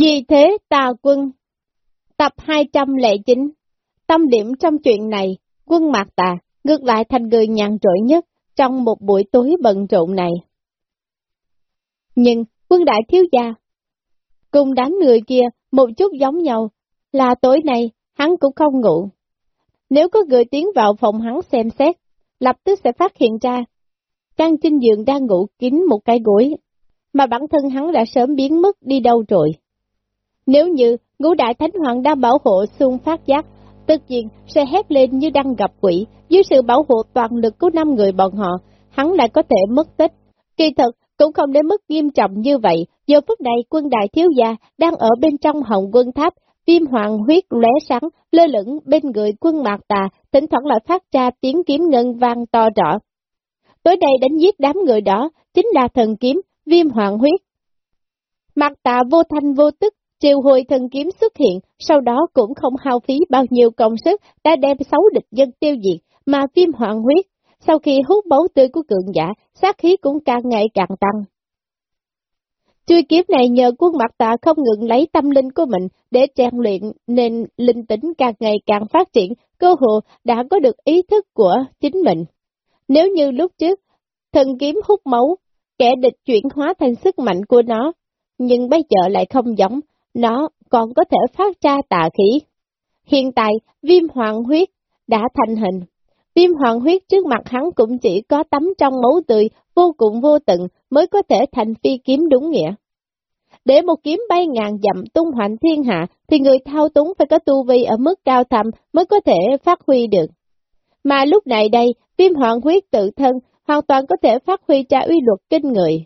Vì thế tà quân Tập 209 Tâm điểm trong chuyện này, quân mạc tà ngược lại thành người nhàn rỗi nhất trong một buổi tối bận rộn này. Nhưng quân đại thiếu gia cùng đám người kia một chút giống nhau là tối nay hắn cũng không ngủ. Nếu có người tiến vào phòng hắn xem xét, lập tức sẽ phát hiện ra căn trên giường đang ngủ kín một cái gối, mà bản thân hắn đã sớm biến mất đi đâu rồi. Nếu như ngũ đại thánh hoàng đang bảo hộ xung phát giác, tất nhiên sẽ hét lên như đang gặp quỷ, dưới sự bảo hộ toàn lực của năm người bọn họ, hắn lại có thể mất tích. Kỳ thật, cũng không đến mức nghiêm trọng như vậy, giờ phút này quân đại thiếu gia đang ở bên trong hồng quân tháp, viêm hoàng huyết lóe sáng, lơ lửng bên người quân mạc tà, thỉnh thoảng lại phát ra tiếng kiếm ngân vang to rõ. Tối đây đánh giết đám người đó, chính là thần kiếm, viêm hoàng huyết. Mạc tà vô thanh vô tức, triều hồi thần kiếm xuất hiện, sau đó cũng không hao phí bao nhiêu công sức, đã đem sáu địch dân tiêu diệt, mà viêm hoàng huyết, sau khi hút máu tươi của cường giả, sát khí cũng càng ngày càng tăng. Chui kiếm này nhờ quân mặt tạ không ngừng lấy tâm linh của mình để trang luyện nên linh tính càng ngày càng phát triển, cơ hồ đã có được ý thức của chính mình. Nếu như lúc trước, thần kiếm hút máu, kẻ địch chuyển hóa thành sức mạnh của nó, nhưng bây giờ lại không giống, nó còn có thể phát ra tà khí. Hiện tại, viêm hoàng huyết đã thành hình. Viêm hoàng huyết trước mặt hắn cũng chỉ có tắm trong máu tươi, vô cùng vô tận, mới có thể thành phi kiếm đúng nghĩa. Để một kiếm bay ngàn dặm tung hoành thiên hạ, thì người thao túng phải có tu vi ở mức cao thầm mới có thể phát huy được. Mà lúc này đây, viêm hoàng huyết tự thân hoàn toàn có thể phát huy ra uy luật kinh người.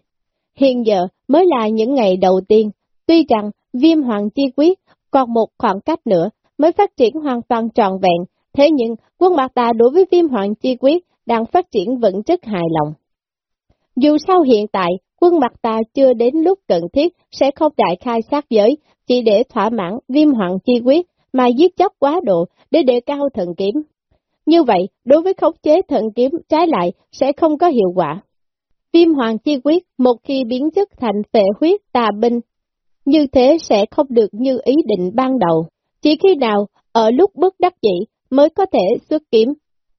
Hiện giờ mới là những ngày đầu tiên, tuy rằng viêm hoàng chi quyết còn một khoảng cách nữa mới phát triển hoàn toàn tròn vẹn, thế nhưng quân bạc ta đối với viêm hoàng chi quyết đang phát triển vẫn rất hài lòng. Dù sao hiện tại, quân mặt ta chưa đến lúc cần thiết sẽ không đại khai sát giới, chỉ để thỏa mãn viêm hoàng chi quyết mà giết chóc quá độ để đề cao thần kiếm. Như vậy, đối với khống chế thần kiếm trái lại sẽ không có hiệu quả. Viêm hoàng chi quyết một khi biến chất thành phệ huyết tà binh, như thế sẽ không được như ý định ban đầu. Chỉ khi nào, ở lúc bất đắc dĩ, mới có thể xuất kiếm.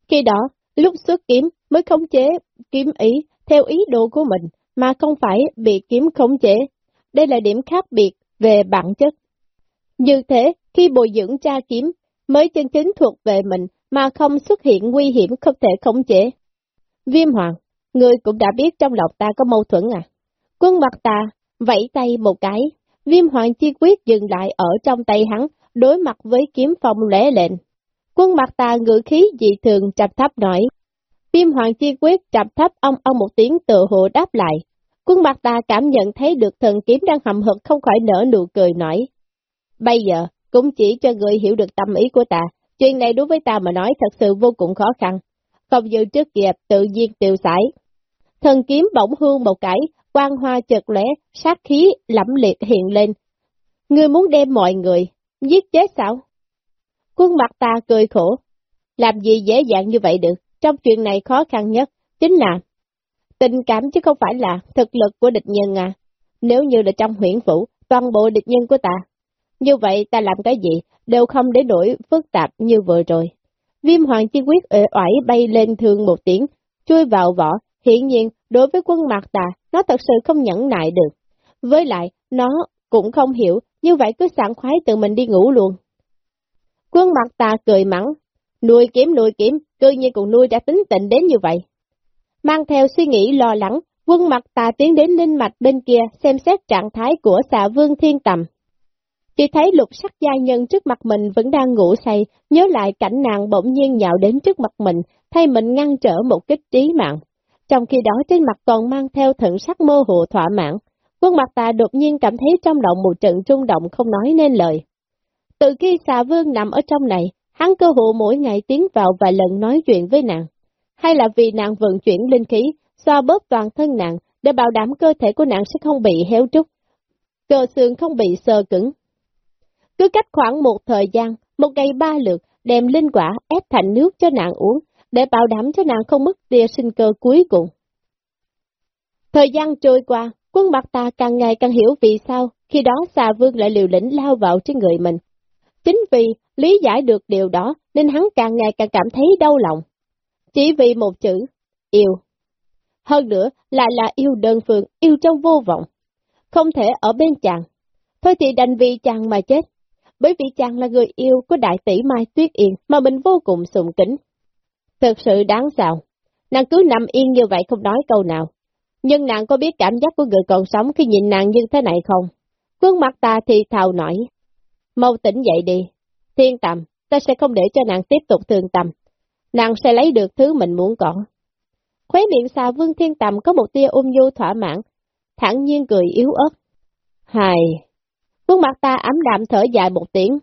Khi đó, lúc xuất kiếm mới khống chế kiếm ý theo ý đồ của mình, mà không phải bị kiếm khống chế. Đây là điểm khác biệt về bản chất. Như thế, khi bồi dưỡng tra kiếm, mới chân chính thuộc về mình, mà không xuất hiện nguy hiểm không thể khống chế. Viêm hoàng, người cũng đã biết trong lòng ta có mâu thuẫn à? Quân mặt ta, vẫy tay một cái, viêm hoàng chi quyết dừng lại ở trong tay hắn, đối mặt với kiếm phong lẻ lệnh. Quân mặt Tà ngự khí dị thường trầm thấp nói. Viêm hoàng chi quyết trầm thấp ông ông một tiếng tự hộ đáp lại. Quân mặt Tà cảm nhận thấy được thần kiếm đang hầm hực không khỏi nở nụ cười nói. Bây giờ, cũng chỉ cho người hiểu được tâm ý của ta, chuyện này đối với ta mà nói thật sự vô cùng khó khăn. Không dự trước kịp tự nhiên tiêu sải. Thần kiếm bỗng hương một cái, quang hoa chợt lóe, sát khí lẫm liệt hiện lên. Ngươi muốn đem mọi người, giết chết sao? Quân mặt ta cười khổ. Làm gì dễ dàng như vậy được, trong chuyện này khó khăn nhất, chính là tình cảm chứ không phải là thực lực của địch nhân à. Nếu như là trong huyện phủ, toàn bộ địch nhân của ta. Như vậy ta làm cái gì, đều không để nổi phức tạp như vừa rồi. Viêm hoàng chi quyết ệ oải bay lên thương một tiếng, chui vào vỏ, hiện nhiên đối với quân mạc tà, nó thật sự không nhẫn nại được. Với lại, nó cũng không hiểu, như vậy cứ sẵn khoái tự mình đi ngủ luôn. Quân mặt tà cười mắng, nuôi kiếm nuôi kiếm, cư nhiên còn nuôi đã tính tịnh đến như vậy. Mang theo suy nghĩ lo lắng, quân mặt tà tiến đến linh mạch bên kia xem xét trạng thái của xạ vương thiên tầm. Chỉ thấy lục sắc gia nhân trước mặt mình vẫn đang ngủ say, nhớ lại cảnh nàng bỗng nhiên nhạo đến trước mặt mình, thay mình ngăn trở một kích trí mạng. Trong khi đó trên mặt còn mang theo thận sắc mơ hồ thỏa mãn, quân mặt ta đột nhiên cảm thấy trong lòng một trận trung động không nói nên lời. Từ khi xà vương nằm ở trong này, hắn cơ hộ mỗi ngày tiến vào vài lần nói chuyện với nàng. Hay là vì nàng vận chuyển linh khí, xoa bóp toàn thân nàng, để bảo đảm cơ thể của nàng sẽ không bị héo trúc, cơ xương không bị sờ cứng. Cứ cách khoảng một thời gian, một ngày ba lượt, đem linh quả ép thành nước cho nàng uống, để bảo đảm cho nàng không mất tia sinh cơ cuối cùng. Thời gian trôi qua, quân mặt ta càng ngày càng hiểu vì sao khi đó xà vương lại liều lĩnh lao vào trên người mình. Chính vì lý giải được điều đó nên hắn càng ngày càng cảm thấy đau lòng. Chỉ vì một chữ, yêu. Hơn nữa lại là yêu đơn phương, yêu trong vô vọng. Không thể ở bên chàng. Thôi thì đành vì chàng mà chết. Bởi vì chàng là người yêu của đại tỷ Mai Tuyết Yên mà mình vô cùng sùng kính. Thật sự đáng sao. Nàng cứ nằm yên như vậy không nói câu nào. Nhưng nàng có biết cảm giác của người còn sống khi nhìn nàng như thế này không? Quân mặt ta thì thào nổi, Mau tỉnh dậy đi. Thiên tầm, ta sẽ không để cho nàng tiếp tục thương tầm, Nàng sẽ lấy được thứ mình muốn có. Khóe miệng xà vương thiên tầm có một tia ung nhu thỏa mãn, thẳng nhiên cười yếu ớt. Hài! Khuôn mặt ta ấm đạm thở dài một tiếng.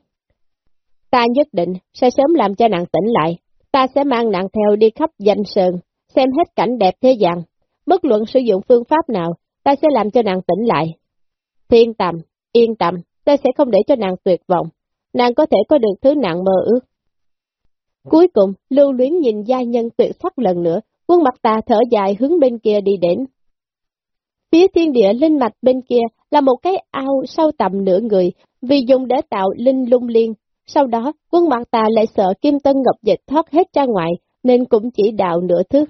Ta nhất định sẽ sớm làm cho nàng tỉnh lại. Ta sẽ mang nàng theo đi khắp danh sơn, xem hết cảnh đẹp thế gian. Bất luận sử dụng phương pháp nào, ta sẽ làm cho nàng tỉnh lại. Thiên tầm, yên tâm, ta sẽ không để cho nàng tuyệt vọng. Nàng có thể có được thứ nặng mơ ước. Cuối cùng, lưu luyến nhìn gia nhân tuyệt sắc lần nữa, quân mặt ta thở dài hướng bên kia đi đến. Phía thiên địa linh mạch bên kia là một cái ao sâu tầm nửa người, vì dùng để tạo linh lung liên. Sau đó, quân mặt tà lại sợ kim tân ngọc dịch thoát hết ra ngoài, nên cũng chỉ đạo nửa thước.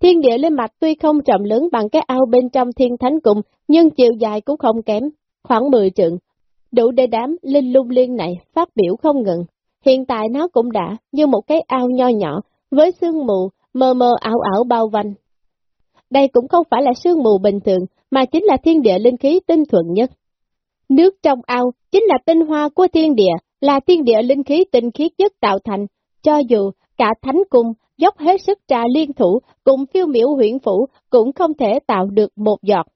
Thiên địa lên mạch tuy không trọng lớn bằng cái ao bên trong thiên thánh cung, nhưng chiều dài cũng không kém, khoảng 10 trượng, đủ để đám linh lung liên này phát biểu không ngừng. Hiện tại nó cũng đã như một cái ao nho nhỏ, với sương mù, mờ mờ ảo ảo bao quanh. Đây cũng không phải là sương mù bình thường, mà chính là thiên địa linh khí tinh thuận nhất. Nước trong ao chính là tinh hoa của thiên địa, là thiên địa linh khí tinh khiết nhất tạo thành, cho dù cả thánh cung dốc hết sức trà liên thủ cùng phiêu miểu huyện phủ cũng không thể tạo được một giọt.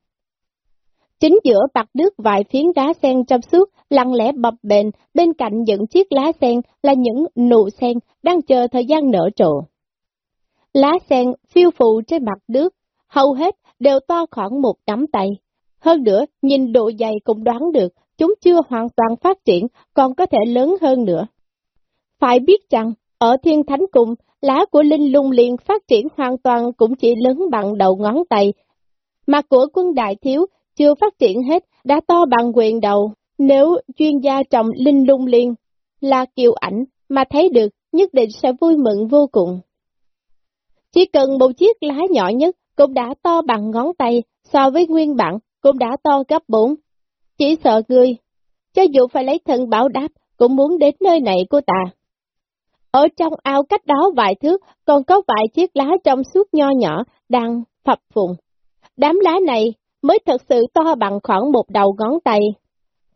Chính giữa bạc nước vài phiến đá sen trong suốt, lặng lẽ bập bền, bên cạnh những chiếc lá sen là những nụ sen đang chờ thời gian nở trộ. Lá sen phiêu phụ trên mặt nước, hầu hết đều to khoảng một nắm tay. Hơn nữa, nhìn độ dày cũng đoán được, chúng chưa hoàn toàn phát triển, còn có thể lớn hơn nữa. Phải biết rằng, ở thiên thánh cung, lá của linh lung liền phát triển hoàn toàn cũng chỉ lớn bằng đầu ngón tay. Mà của quân đại thiếu chưa phát triển hết, đã to bằng quyền đầu. Nếu chuyên gia trồng linh lung liên là kiều ảnh mà thấy được, nhất định sẽ vui mừng vô cùng. Chỉ cần một chiếc lá nhỏ nhất cũng đã to bằng ngón tay, so với nguyên bản cũng đã to gấp bốn. Chỉ sợ ngươi, cho dù phải lấy thân bảo đáp, cũng muốn đến nơi này của ta. Ở trong ao cách đó vài thước, còn có vài chiếc lá trong suốt nho nhỏ đang phập phùng. Đám lá này mới thật sự to bằng khoảng một đầu ngón tay.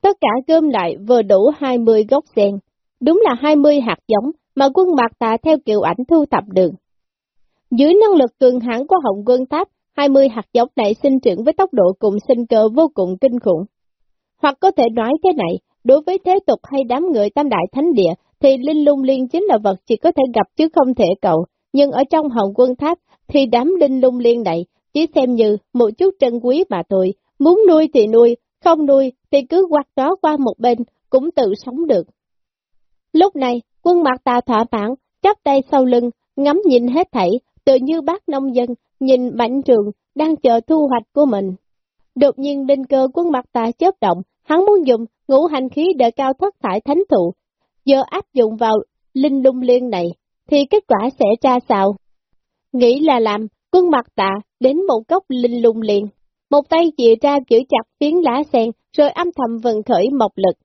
Tất cả gom lại vừa đủ 20 gốc sen, đúng là 20 hạt giống mà quân Mạc Tà theo kiểu ảnh thu thập được. Dưới năng lực cường hãn của Hồng Quân Tháp, 20 hạt giống này sinh trưởng với tốc độ cùng sinh cơ vô cùng kinh khủng. Hoặc có thể nói thế này, đối với thế tục hay đám người tam đại thánh địa, thì linh lung liên chính là vật chỉ có thể gặp chứ không thể cầu, nhưng ở trong Hồng Quân Tháp, thì đám linh lung liên này chỉ xem như một chút trân quý mà thôi, muốn nuôi thì nuôi, không nuôi thì cứ quạt đó qua một bên, cũng tự sống được. Lúc này, quân mặt tà thỏa mãn, chắp tay sau lưng, ngắm nhìn hết thảy, tự như bác nông dân, nhìn mảnh trường, đang chờ thu hoạch của mình. Đột nhiên linh cơ quân mặt ta chớp động, hắn muốn dùng ngũ hành khí để cao thất thải thánh thụ. Giờ áp dụng vào linh lung liên này, thì kết quả sẽ ra sao? Nghĩ là làm, quân mặt tạ đến một góc linh lung liền, một tay chìa ra giữ chặt phiến lá sen, rồi âm thầm vận khởi mộc lực.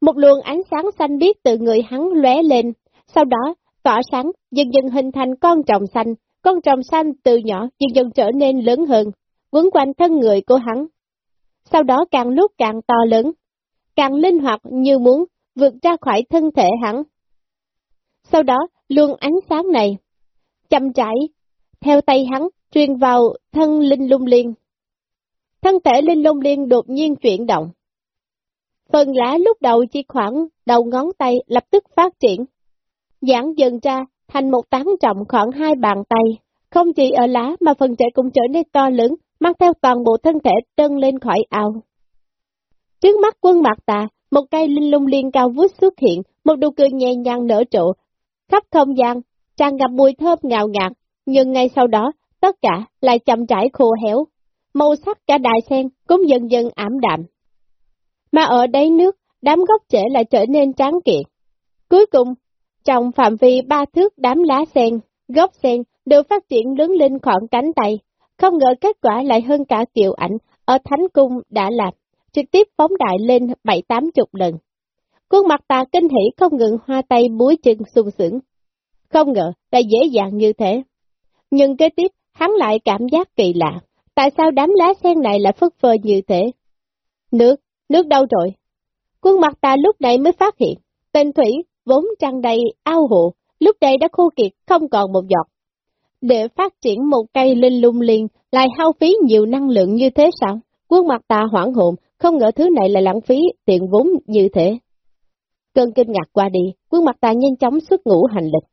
Một luồng ánh sáng xanh biếc từ người hắn lóe lên, sau đó tỏa sáng, dần dần hình thành con trồng xanh, con trồng xanh từ nhỏ dần dần trở nên lớn hơn, quấn quanh thân người của hắn. Sau đó càng lúc càng to lớn, càng linh hoạt như muốn vượt ra khỏi thân thể hắn. Sau đó, luồng ánh sáng này, chậm rãi, theo tay hắn, truyền vào thân linh lung liên. Thân thể linh lung liên đột nhiên chuyển động. Phần lá lúc đầu chỉ khoảng đầu ngón tay lập tức phát triển, giãn dần ra thành một tán trọng khoảng hai bàn tay. Không chỉ ở lá mà phần trẻ cũng trở nên to lớn, mang theo toàn bộ thân thể trân lên khỏi ao. Trước mắt quân mặt tà, một cây linh lung liên cao vút xuất hiện, một nụ cười nhẹ nhàng nở trộ, khắp không gian, tràn ngập mùi thơm ngào ngạt, nhưng ngay sau đó, tất cả lại chậm rãi khô héo. màu sắc cả đài sen cũng dần dần ảm đạm. Mà ở đáy nước, đám gốc rễ lại trở nên tráng kiện. Cuối cùng, trong phạm vi ba thước đám lá sen, gốc sen đều phát triển lớn lên khoảng cánh tay. Không ngờ kết quả lại hơn cả kiều ảnh ở Thánh Cung đã làm, trực tiếp phóng đại lên bảy tám chục lần. Khuôn mặt ta kinh hỉ không ngừng hoa tay búi chân sung sướng. Không ngờ lại dễ dàng như thế. Nhưng kế tiếp, hắn lại cảm giác kỳ lạ. Tại sao đám lá sen này lại phất phơ như thế? Nước, nước đâu rồi? Quân mặt ta lúc này mới phát hiện, tên thủy vốn trăng đầy ao hồ lúc đây đã khô kiệt không còn một giọt. Để phát triển một cây linh lung liền lại hao phí nhiều năng lượng như thế sao? Quân mặt ta hoảng hồn, không ngờ thứ này là lãng phí tiền vốn như thế. Cơn kinh ngạc qua đi, quân mặt ta nhanh chóng xuất ngũ hành lực.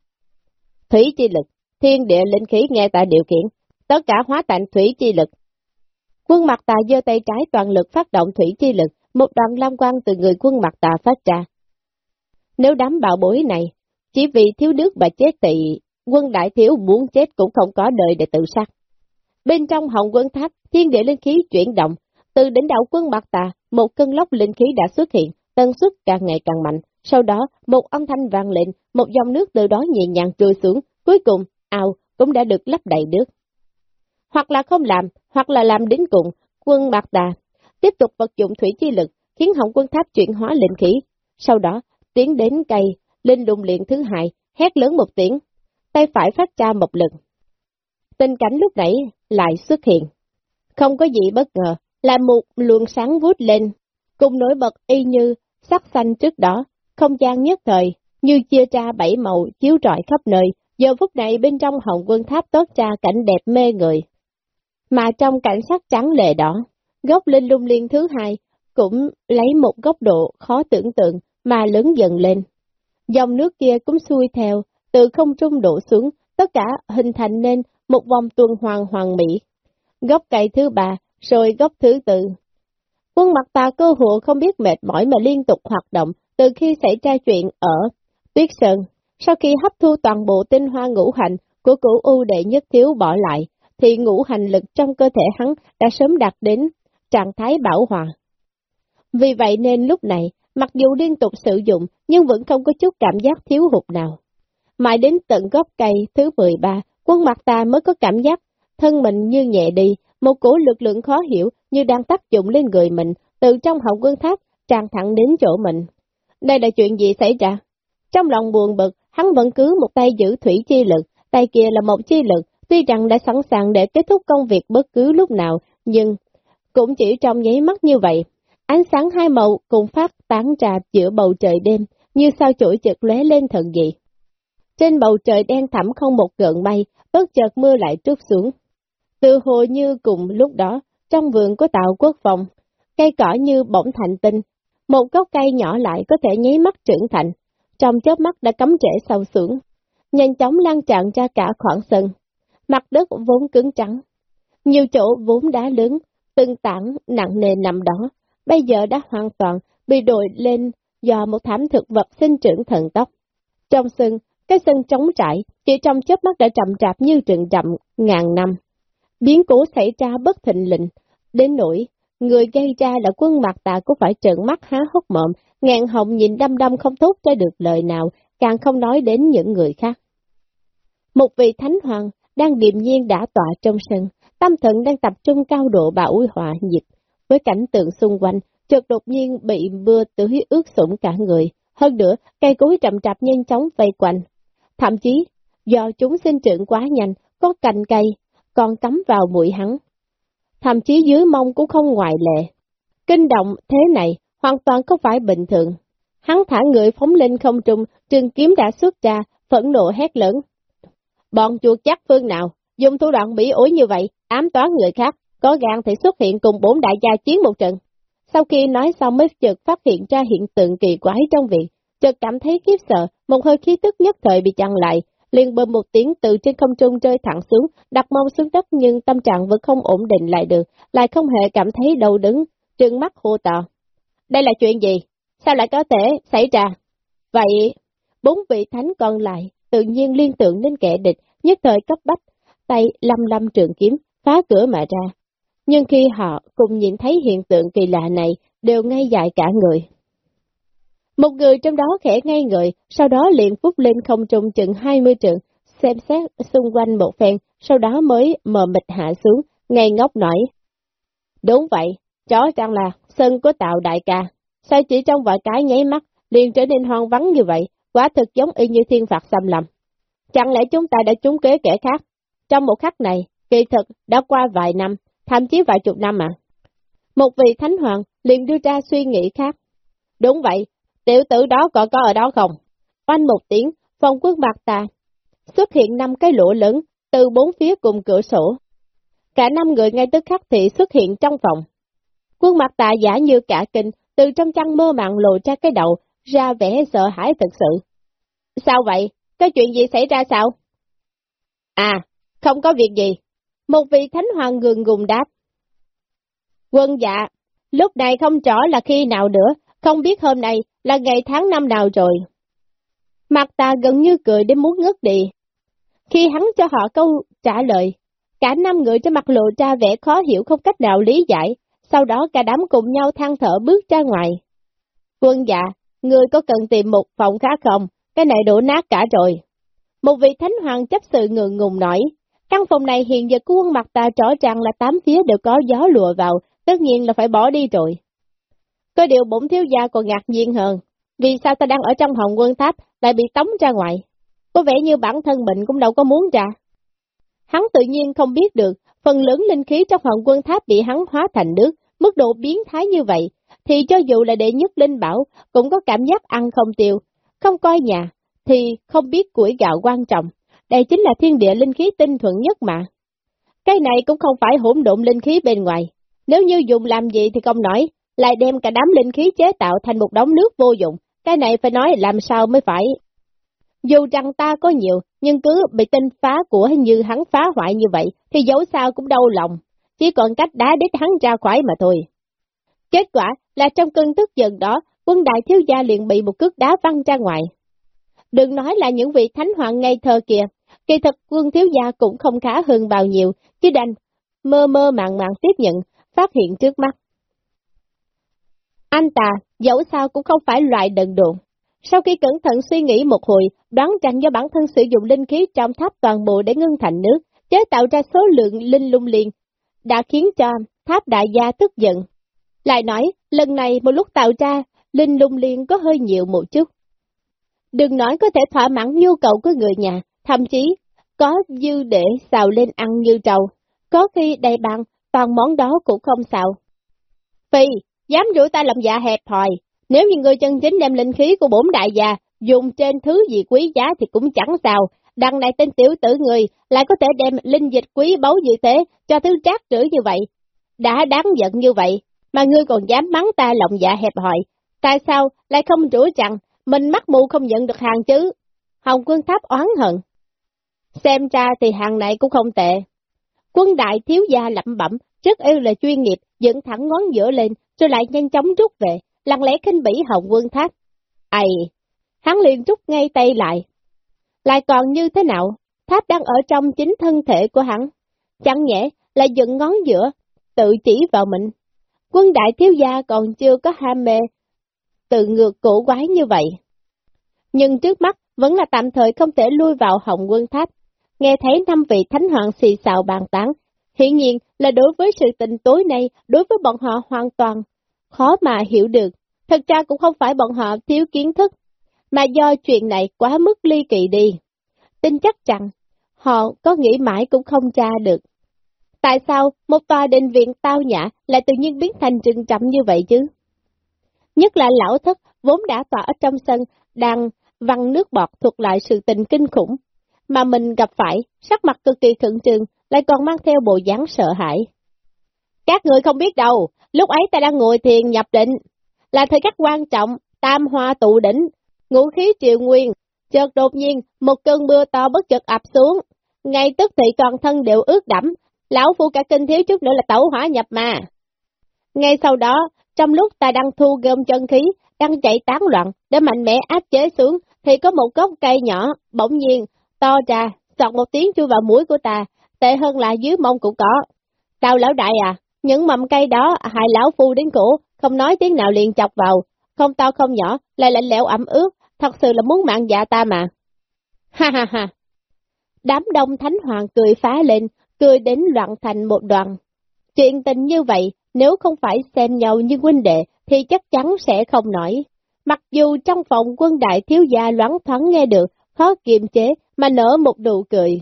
Thủy chi lực, thiên địa linh khí nghe tại điều kiện, tất cả hóa thành thủy chi lực. Quân mặt tà giơ tay trái toàn lực phát động thủy chi lực, một đoàn lam quang từ người quân mặt tà phát ra. Nếu đám bạo bối này, chỉ vì thiếu nước và chết tị, quân đại thiếu muốn chết cũng không có đời để tự sát. Bên trong hồng quân tháp, thiên địa linh khí chuyển động, từ đỉnh đảo quân bạc tà, một cơn lốc linh khí đã xuất hiện, tần suất càng ngày càng mạnh. Sau đó, một âm thanh vang lên, một dòng nước từ đó nhẹ nhàng trôi xuống, cuối cùng, ao cũng đã được lấp đầy nước. Hoặc là không làm, hoặc là làm đến cùng, quân bạc tà tiếp tục vận dụng thủy chi lực, khiến hồng quân tháp chuyển hóa linh khí. Sau đó, tiến đến cây, linh lùng luyện thứ hai, hét lớn một tiếng, tay phải phát ra một lực. Tình cảnh lúc nãy lại xuất hiện. Không có gì bất ngờ, là một luồng sáng vút lên, cùng nổi bật y như sắc xanh trước đó, không gian nhất thời, như chia ra bảy màu chiếu rọi khắp nơi, giờ phút này bên trong hồng quân tháp tốt ra cảnh đẹp mê người. Mà trong cảnh sắc trắng lệ đỏ, góc linh lung liên thứ hai cũng lấy một góc độ khó tưởng tượng mà lớn dần lên. Dòng nước kia cũng xuôi theo, từ không trung đổ xuống, tất cả hình thành nên một vòng tuần hoàn hoàn mỹ. Góc cây thứ ba, rồi góc thứ tư. Quân mặt ta cơ hộ không biết mệt mỏi mà liên tục hoạt động từ khi xảy ra chuyện ở Tuyết Sơn. Sau khi hấp thu toàn bộ tinh hoa ngũ hành của cửu U đệ nhất thiếu bỏ lại, thì ngũ hành lực trong cơ thể hắn đã sớm đạt đến trạng thái bảo hòa. Vì vậy nên lúc này, mặc dù liên tục sử dụng, nhưng vẫn không có chút cảm giác thiếu hụt nào. Mãi đến tận gốc cây thứ 13, quân mặt ta mới có cảm giác thân mình như nhẹ đi, một cổ lực lượng khó hiểu như đang tác dụng lên người mình, từ trong hậu quân tháp tràn thẳng đến chỗ mình. Đây là chuyện gì xảy ra? Trong lòng buồn bực, hắn vẫn cứ một tay giữ thủy chi lực, tay kia là một chi lực, tuy rằng đã sẵn sàng để kết thúc công việc bất cứ lúc nào, nhưng cũng chỉ trong nháy mắt như vậy. Ánh sáng hai màu cùng phát tán ra giữa bầu trời đêm, như sao chổi chợt lóe lên thần dị. Trên bầu trời đen thẳm không một gợn bay, bất chợt mưa lại trút xuống. Từ hồ như cùng lúc đó, trong vườn của tạo quốc phòng, cây cỏ như bỗng thành tinh, một gốc cây nhỏ lại có thể nháy mắt trưởng thành, trong chớp mắt đã cắm rễ sâu xuống, nhanh chóng lan tràn ra cả khoảng sân. Mặt đất vốn cứng trắng, nhiều chỗ vốn đá lớn, từng tảng nặng nề nằm đó, bây giờ đã hoàn toàn bị đội lên do một thảm thực vật sinh trưởng thần tốc. Trong sân, cái sân trống trải, chỉ trong chớp mắt đã chậm chạp như rừng rậm ngàn năm. Biến cố xảy ra bất thịnh lệnh, đến nỗi người gây ra là quân mặt tà cũng phải trợn mắt há hốc mộm, ngàn hồng nhìn đăm đăm không thốt ra được lời nào, càng không nói đến những người khác. Một vị thánh hoàng đang điềm nhiên đã tọa trong sân, tâm thần đang tập trung cao độ bảo hòa nhịp, với cảnh tượng xung quanh, chợt đột nhiên bị mưa tưới ướt sũng cả người. Hơn nữa, cây cối chậm chạp nhanh chóng vây quanh. Thậm chí, do chúng sinh trưởng quá nhanh, có cành cây, còn cắm vào mũi hắn. Thậm chí dưới mông cũng không ngoại lệ. Kinh động thế này hoàn toàn không phải bình thường. Hắn thả người phóng lên không trung, trường kiếm đã xuất ra, phẫn nộ hét lớn. Bọn chuột chắc phương nào, dùng thủ đoạn bị ối như vậy, ám toán người khác, có gan thì xuất hiện cùng bốn đại gia chiến một trận. Sau khi nói xong mới chợt phát hiện ra hiện tượng kỳ quái trong viện, chợt cảm thấy khiếp sợ, một hơi khí tức nhất thời bị chặn lại, liền bơm một tiếng từ trên không trung rơi thẳng xuống, đặt mông xuống đất nhưng tâm trạng vẫn không ổn định lại được, lại không hề cảm thấy đầu đứng, trừng mắt hô to. Đây là chuyện gì? Sao lại có thể xảy ra? Vậy, bốn vị thánh còn lại tự nhiên liên tưởng đến kẻ địch, nhất thời cấp bách, tay lâm lâm trường kiếm, phá cửa mà ra. Nhưng khi họ cùng nhìn thấy hiện tượng kỳ lạ này, đều ngay dại cả người. Một người trong đó khẽ ngay người, sau đó liền phút lên không trung chừng 20 trượng, xem xét xung quanh một phen, sau đó mới mờ mịt hạ xuống, ngay ngốc nổi. Đúng vậy, chó chăng là sân của tạo đại ca, sao chỉ trong vài cái nháy mắt, liền trở nên hoang vắng như vậy, quả thực giống y như thiên phạt xâm lầm. Chẳng lẽ chúng ta đã trúng kế kẻ khác? Trong một khắc này, kỳ thực đã qua vài năm, thậm chí vài chục năm à? Một vị thánh hoàng liền đưa ra suy nghĩ khác. Đúng vậy, tiểu tử đó còn có ở đó không? Oanh một tiếng, phong quốc mặt ta xuất hiện năm cái lỗ lớn từ bốn phía cùng cửa sổ. Cả năm người ngay tức khắc thị xuất hiện trong phòng. Quân mặt tà giả như cả kinh, từ trong chăn mơ màng lộ ra cái đầu, ra vẻ sợ hãi thật sự. Sao vậy? Có chuyện gì xảy ra sao? À, không có việc gì. Một vị thánh hoàng ngừng ngùng đáp. Quân dạ, lúc này không rõ là khi nào nữa, không biết hôm nay là ngày tháng năm nào rồi. Mặt ta gần như cười đến muốn ngất đi. Khi hắn cho họ câu trả lời, cả năm người trên mặt lộ ra vẻ khó hiểu không cách nào lý giải, sau đó cả đám cùng nhau than thở bước ra ngoài. Quân dạ, người có cần tìm một phòng khác không? Cái này đổ nát cả rồi. Một vị thánh hoàng chấp sự ngượng ngùng nói, căn phòng này hiện giờ của quân mặt ta rõ ràng là tám phía đều có gió lùa vào, tất nhiên là phải bỏ đi rồi. Có điều bổn thiếu gia còn ngạc nhiên hơn, vì sao ta đang ở trong hồng quân tháp lại bị tống ra ngoài? Có vẻ như bản thân mình cũng đâu có muốn ra. Hắn tự nhiên không biết được, phần lớn linh khí trong hồng quân tháp bị hắn hóa thành nước, mức độ biến thái như vậy, thì cho dù là đệ nhất linh bảo, cũng có cảm giác ăn không tiêu, không coi nhà, thì không biết củi gạo quan trọng. Đây chính là thiên địa linh khí tinh thuận nhất mà. Cái này cũng không phải hỗn độn linh khí bên ngoài. Nếu như dùng làm gì thì không nói, lại đem cả đám linh khí chế tạo thành một đống nước vô dụng. Cái này phải nói làm sao mới phải. Dù rằng ta có nhiều, nhưng cứ bị tinh phá của như hắn phá hoại như vậy, thì dẫu sao cũng đau lòng. Chỉ còn cách đá đít hắn ra khỏi mà thôi. Kết quả là trong cơn tức giận đó, quân đại thiếu gia liền bị một cước đá văng ra ngoài. Đừng nói là những vị thánh hoàng ngây thơ kìa, kỳ thật quân thiếu gia cũng không khá hơn bao nhiêu, chứ đành mơ mơ màng màng tiếp nhận, phát hiện trước mắt. Anh ta, dẫu sao cũng không phải loại đần độn. Sau khi cẩn thận suy nghĩ một hồi, đoán rằng do bản thân sử dụng linh khí trong tháp toàn bộ để ngưng thành nước, chế tạo ra số lượng linh lung liền, đã khiến cho tháp đại gia tức giận. Lại nói, lần này một lúc tạo ra, linh lung liền có hơi nhiều một chút. Đừng nói có thể thỏa mãn nhu cầu của người nhà, thậm chí có dư để xào lên ăn như trầu, có khi đầy bằng, toàn món đó cũng không xào. Phi, dám rủ ta làm dạ hẹp hòi, nếu như người chân chính đem linh khí của bổn đại gia dùng trên thứ gì quý giá thì cũng chẳng sao, đằng này tên tiểu tử người lại có thể đem linh dịch quý báu như thế cho thứ trác trữ như vậy. Đã đáng giận như vậy, mà ngươi còn dám mắng ta lòng dạ hẹp hòi, tại sao lại không rủa chặn, mình mắt mù không nhận được hàng chứ? Hồng quân tháp oán hận. Xem ra thì hàng này cũng không tệ. Quân đại thiếu gia lẩm bẩm, rất yêu là chuyên nghiệp, dựng thẳng ngón giữa lên, rồi lại nhanh chóng rút về, lặng lẽ khinh bỉ hồng quân tháp. Ây, hắn liền rút ngay tay lại. Lại còn như thế nào? Tháp đang ở trong chính thân thể của hắn. Chẳng nhẽ là dựng ngón giữa, tự chỉ vào mình. Quân đại thiếu gia còn chưa có ham mê, tự ngược cổ quái như vậy. Nhưng trước mắt vẫn là tạm thời không thể lui vào hồng quân tháp. Nghe thấy năm vị thánh hoàng xì xào bàn tán, hiển nhiên là đối với sự tình tối nay, đối với bọn họ hoàn toàn khó mà hiểu được. Thật ra cũng không phải bọn họ thiếu kiến thức, mà do chuyện này quá mức ly kỳ đi. Tin chắc rằng, họ có nghĩ mãi cũng không tra được. Tại sao một tòa đình viện tao nhã lại tự nhiên biến thành trừng trầm như vậy chứ? Nhất là lão thất vốn đã tỏa ở trong sân, đang văng nước bọt thuộc lại sự tình kinh khủng, mà mình gặp phải, sắc mặt cực kỳ khẩn trương, lại còn mang theo bộ dáng sợ hãi. Các người không biết đâu, lúc ấy ta đang ngồi thiền nhập định, là thời khắc quan trọng, tam hoa tụ đỉnh, ngũ khí triều nguyên, chợt đột nhiên, một cơn mưa to bất chợt ập xuống, ngay tức thì toàn thân đều ướt đẫm, lão phu cả kinh thiếu chút nữa là tẩu hỏa nhập mà. Ngay sau đó, trong lúc ta đang thu gom chân khí, đang chạy tán loạn, để mạnh mẽ áp chế xuống, thì có một gốc cây nhỏ, bỗng nhiên, to ra, sọt một tiếng chui vào mũi của ta, tệ hơn là dưới mông cũng có. Tao lão đại à, Những mầm cây đó hại lão phu đến cổ, không nói tiếng nào liền chọc vào, không to không nhỏ, lại lạnh lẽo ẩm ướt, thật sự là muốn mạng dạ ta mà. Ha ha ha! Đám đông thánh hoàng cười phá lên, cười đến loạn thành một đoàn. Chuyện tình như vậy, nếu không phải xem nhau như huynh đệ, thì chắc chắn sẽ không nổi. Mặc dù trong phòng quân đại thiếu gia loáng thoáng nghe được, khó kiềm chế, mà nở một nụ cười.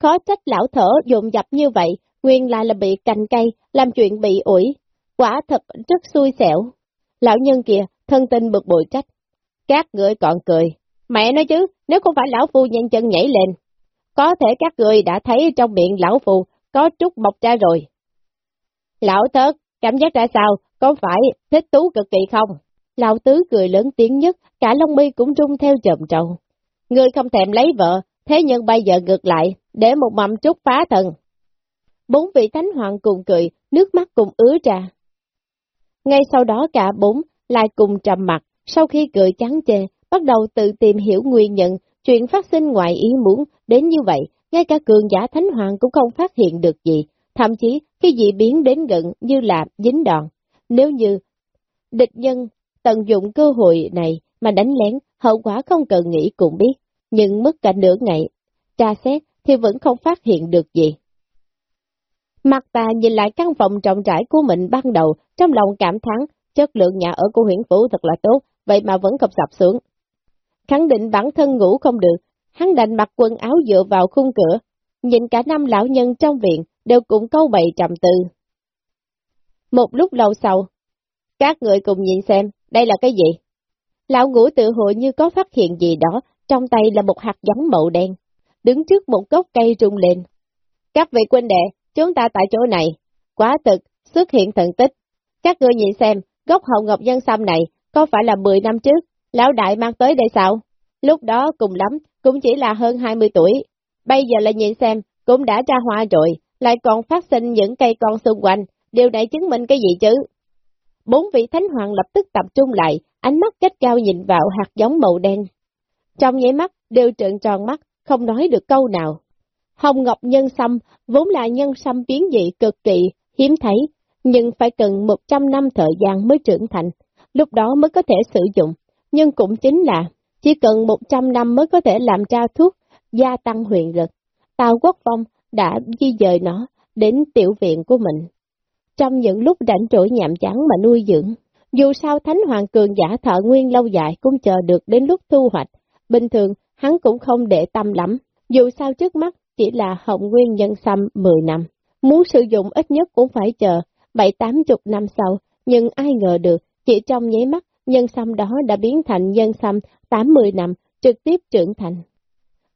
Khó trách lão thở dồn dập như vậy, nguyên lại là bị cành cây, làm chuyện bị ủi. Quả thật rất xui xẻo. Lão nhân kia, thân tình bực bội trách. Các người còn cười. Mẹ nói chứ, nếu không phải lão phu nhanh chân nhảy lên, có thể các người đã thấy trong miệng lão phu có trúc mọc ra rồi. Lão thớt, cảm giác ra sao, có phải thích tú cực kỳ không? Lão tứ cười lớn tiếng nhất, cả lông mi cũng rung theo trầm trầu. Người không thèm lấy vợ, thế nhưng bây giờ ngược lại, để một mầm trúc phá thần. Bốn vị thánh hoàng cùng cười, nước mắt cùng ứa ra. Ngay sau đó cả bốn lại cùng trầm mặt, sau khi cười chán chê, bắt đầu tự tìm hiểu nguyên nhân, chuyện phát sinh ngoài ý muốn, đến như vậy, ngay cả cường giả thánh hoàng cũng không phát hiện được gì, thậm chí khi dị biến đến gần như là dính đòn. Nếu như địch nhân tận dụng cơ hội này mà đánh lén, hậu quả không cần nghĩ cũng biết, nhưng mất cả nửa ngày, tra xét thì vẫn không phát hiện được gì. Mặt ta nhìn lại căn phòng trọng trải của mình ban đầu, trong lòng cảm thán, chất lượng nhà ở của huyện phủ thật là tốt, vậy mà vẫn không sập xuống. Khẳng định bản thân ngủ không được, hắn đành mặc quần áo dựa vào khung cửa, nhìn cả năm lão nhân trong viện đều cũng câu bày trầm tư. Một lúc lâu sau, các người cùng nhìn xem, đây là cái gì? Lão ngũ tự hội như có phát hiện gì đó, trong tay là một hạt giống màu đen, đứng trước một gốc cây rung lên. Các vị quân đệ, chúng ta tại chỗ này, quá thực, xuất hiện thần tích. Các ngươi nhìn xem, gốc hồng ngọc nhân sam này, có phải là 10 năm trước, lão đại mang tới đây sao? Lúc đó cùng lắm, cũng chỉ là hơn 20 tuổi. Bây giờ lại nhìn xem, cũng đã ra hoa rồi, lại còn phát sinh những cây con xung quanh, điều này chứng minh cái gì chứ? Bốn vị thánh hoàng lập tức tập trung lại, ánh mắt kết cao nhìn vào hạt giống màu đen. Trong nháy mắt, đều trợn tròn mắt, không nói được câu nào. Hồng Ngọc Nhân Sâm vốn là nhân sâm biến dị cực kỳ, hiếm thấy, nhưng phải cần 100 năm thời gian mới trưởng thành, lúc đó mới có thể sử dụng. Nhưng cũng chính là, chỉ cần 100 năm mới có thể làm ra thuốc, gia tăng huyền lực. Tào Quốc Phong đã di dời nó đến tiểu viện của mình. Trong những lúc rảnh rỗi nhảm chán mà nuôi dưỡng, dù sao Thánh Hoàng Cường giả thợ nguyên lâu dài cũng chờ được đến lúc thu hoạch, bình thường hắn cũng không để tâm lắm, dù sao trước mắt chỉ là hồng nguyên nhân xăm 10 năm, muốn sử dụng ít nhất cũng phải chờ 7-80 năm sau, nhưng ai ngờ được, chỉ trong nháy mắt, nhân xăm đó đã biến thành nhân xăm 80 năm, trực tiếp trưởng thành.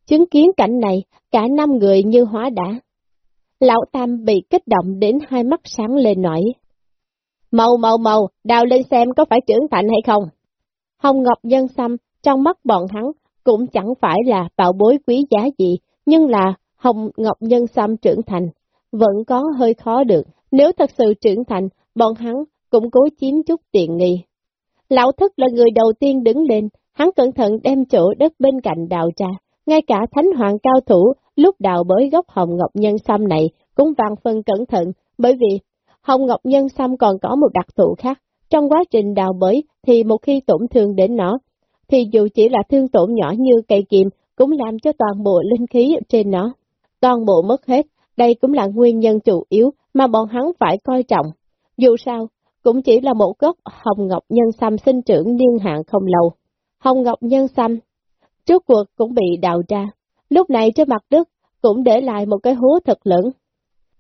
Chứng kiến cảnh này, cả năm người như hóa đã. Lão Tam bị kích động đến hai mắt sáng lên nổi. Màu màu màu, đào lên xem có phải trưởng thành hay không. Hồng Ngọc Nhân Xăm, trong mắt bọn hắn, cũng chẳng phải là bảo bối quý giá gì, nhưng là Hồng Ngọc Nhân sam trưởng thành, vẫn có hơi khó được. Nếu thật sự trưởng thành, bọn hắn cũng cố chiếm chút tiện nghi. Lão thất là người đầu tiên đứng lên, hắn cẩn thận đem chỗ đất bên cạnh đào ra, ngay cả thánh hoàng cao thủ lúc đào bới gốc hồng ngọc nhân sam này cũng vàng phân cẩn thận, bởi vì hồng ngọc nhân sam còn có một đặc thù khác. Trong quá trình đào bới thì một khi tổn thương đến nó, thì dù chỉ là thương tổn nhỏ như cây kim cũng làm cho toàn bộ linh khí trên nó. Toàn bộ mất hết, đây cũng là nguyên nhân chủ yếu mà bọn hắn phải coi trọng. Dù sao, cũng chỉ là một gốc hồng ngọc nhân xăm sinh trưởng niên hạn không lâu. Hồng ngọc nhân xăm, trước cuộc cũng bị đào ra. Lúc này trên mặt đất cũng để lại một cái hố thật lớn.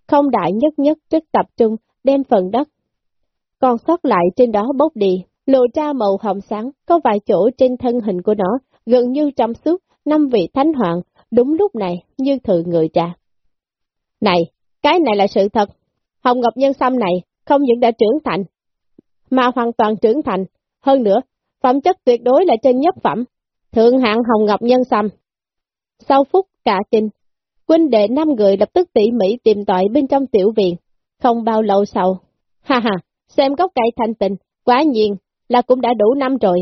Không đại nhất nhất rất tập trung đem phần đất. Còn sót lại trên đó bốc đi, lộ ra màu hồng sáng, có vài chỗ trên thân hình của nó, gần như trong suốt, năm vị thánh hoàng, đúng lúc này như thử người ra. Này, cái này là sự thật. Hồng Ngọc Nhân Sâm này không những đã trưởng thành, mà hoàn toàn trưởng thành. Hơn nữa, phẩm chất tuyệt đối là trên nhất phẩm, thượng hạng Hồng Ngọc Nhân Sâm. Sau phút cả trình, quân đệ năm người lập tức tỉ mỉ tìm tòi bên trong tiểu viện. Không bao lâu sau, ha ha, xem gốc cây thanh tình, quá nhiên là cũng đã đủ năm rồi.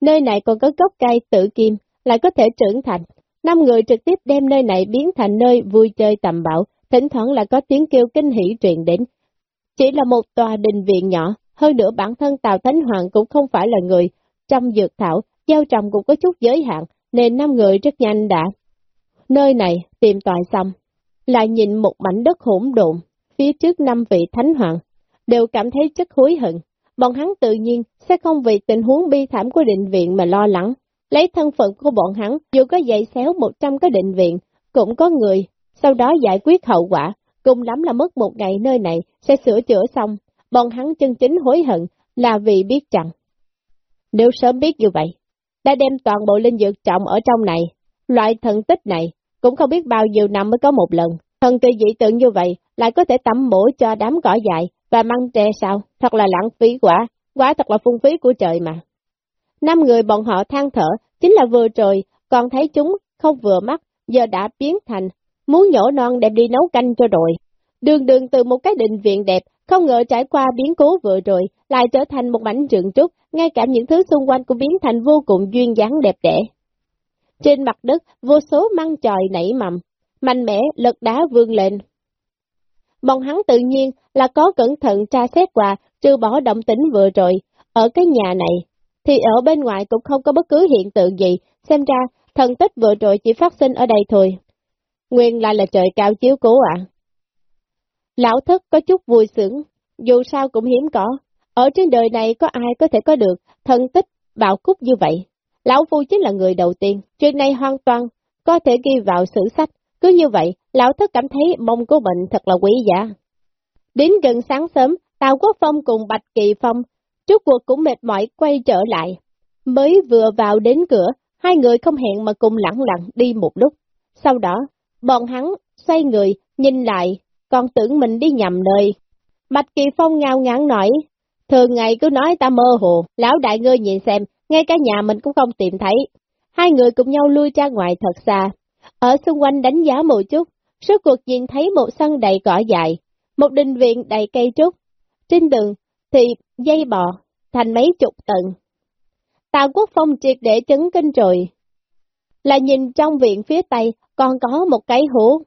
Nơi này còn có gốc cây tự kim, lại có thể trưởng thành. Năm người trực tiếp đem nơi này biến thành nơi vui chơi tầm bạo, thỉnh thoảng là có tiếng kêu kinh hỉ truyền đến. chỉ là một tòa đình viện nhỏ, hơn nữa bản thân Tào Thánh Hoàng cũng không phải là người trong dược thảo, gieo trồng cũng có chút giới hạn, nên năm người rất nhanh đã. Nơi này tìm tòi xong, lại nhìn một mảnh đất hỗn độn, phía trước năm vị Thánh Hoàng, đều cảm thấy rất hối hận. Bọn hắn tự nhiên sẽ không vì tình huống bi thảm của định viện mà lo lắng. Lấy thân phận của bọn hắn, dù có dạy xéo 100 cái định viện, cũng có người, sau đó giải quyết hậu quả, cùng lắm là mất một ngày nơi này sẽ sửa chữa xong. Bọn hắn chân chính hối hận là vì biết rằng, nếu sớm biết như vậy, đã đem toàn bộ linh dược trọng ở trong này, loại thần tích này, cũng không biết bao nhiêu năm mới có một lần. Thần kỳ dị tượng như vậy, lại có thể tắm bổ cho đám cỏ dại và măng tre sao, thật là lãng phí quả, quả thật là phung phí của trời mà. Năm người bọn họ than thở, chính là vừa rồi, còn thấy chúng không vừa mắt, giờ đã biến thành, muốn nhổ non đem đi nấu canh cho rồi. Đường đường từ một cái định viện đẹp, không ngờ trải qua biến cố vừa rồi, lại trở thành một mảnh rừng trúc, ngay cả những thứ xung quanh cũng biến thành vô cùng duyên dáng đẹp đẽ. Trên mặt đất, vô số măng tròi nảy mầm, mạnh mẽ lật đá vươn lên. Bọn hắn tự nhiên là có cẩn thận tra xét qua, trừ bỏ động tính vừa rồi, ở cái nhà này, thì ở bên ngoài cũng không có bất cứ hiện tượng gì, xem ra thần tích vừa rồi chỉ phát sinh ở đây thôi. Nguyên lại là trời cao chiếu cố ạ. Lão thất có chút vui sướng, dù sao cũng hiếm có, ở trên đời này có ai có thể có được thần tích bạo cúc như vậy. Lão Phu chính là người đầu tiên, chuyện này hoàn toàn có thể ghi vào sử sách, cứ như vậy, lão thất cảm thấy mông của mình thật là quý giá. Đến gần sáng sớm, Tào Quốc Phong cùng Bạch Kỳ Phong, trước cuộc cũng mệt mỏi quay trở lại. Mới vừa vào đến cửa, hai người không hẹn mà cùng lặng lặng đi một lúc. Sau đó, bọn hắn xoay người, nhìn lại, còn tưởng mình đi nhầm nơi. Bạch Kỳ Phong ngao ngán nói, thường ngày cứ nói ta mơ hồ, lão đại ngươi nhìn xem, ngay cả nhà mình cũng không tìm thấy. Hai người cùng nhau lui ra ngoài thật xa, ở xung quanh đánh giá một chút, số cuộc nhìn thấy một sân đầy cỏ dại, một đình viện đầy cây trúc. Trên đường thì dây bò, thành mấy chục tầng. Tào Quốc Phong triệt để chấn kinh rồi. Là nhìn trong viện phía Tây còn có một cái hũ.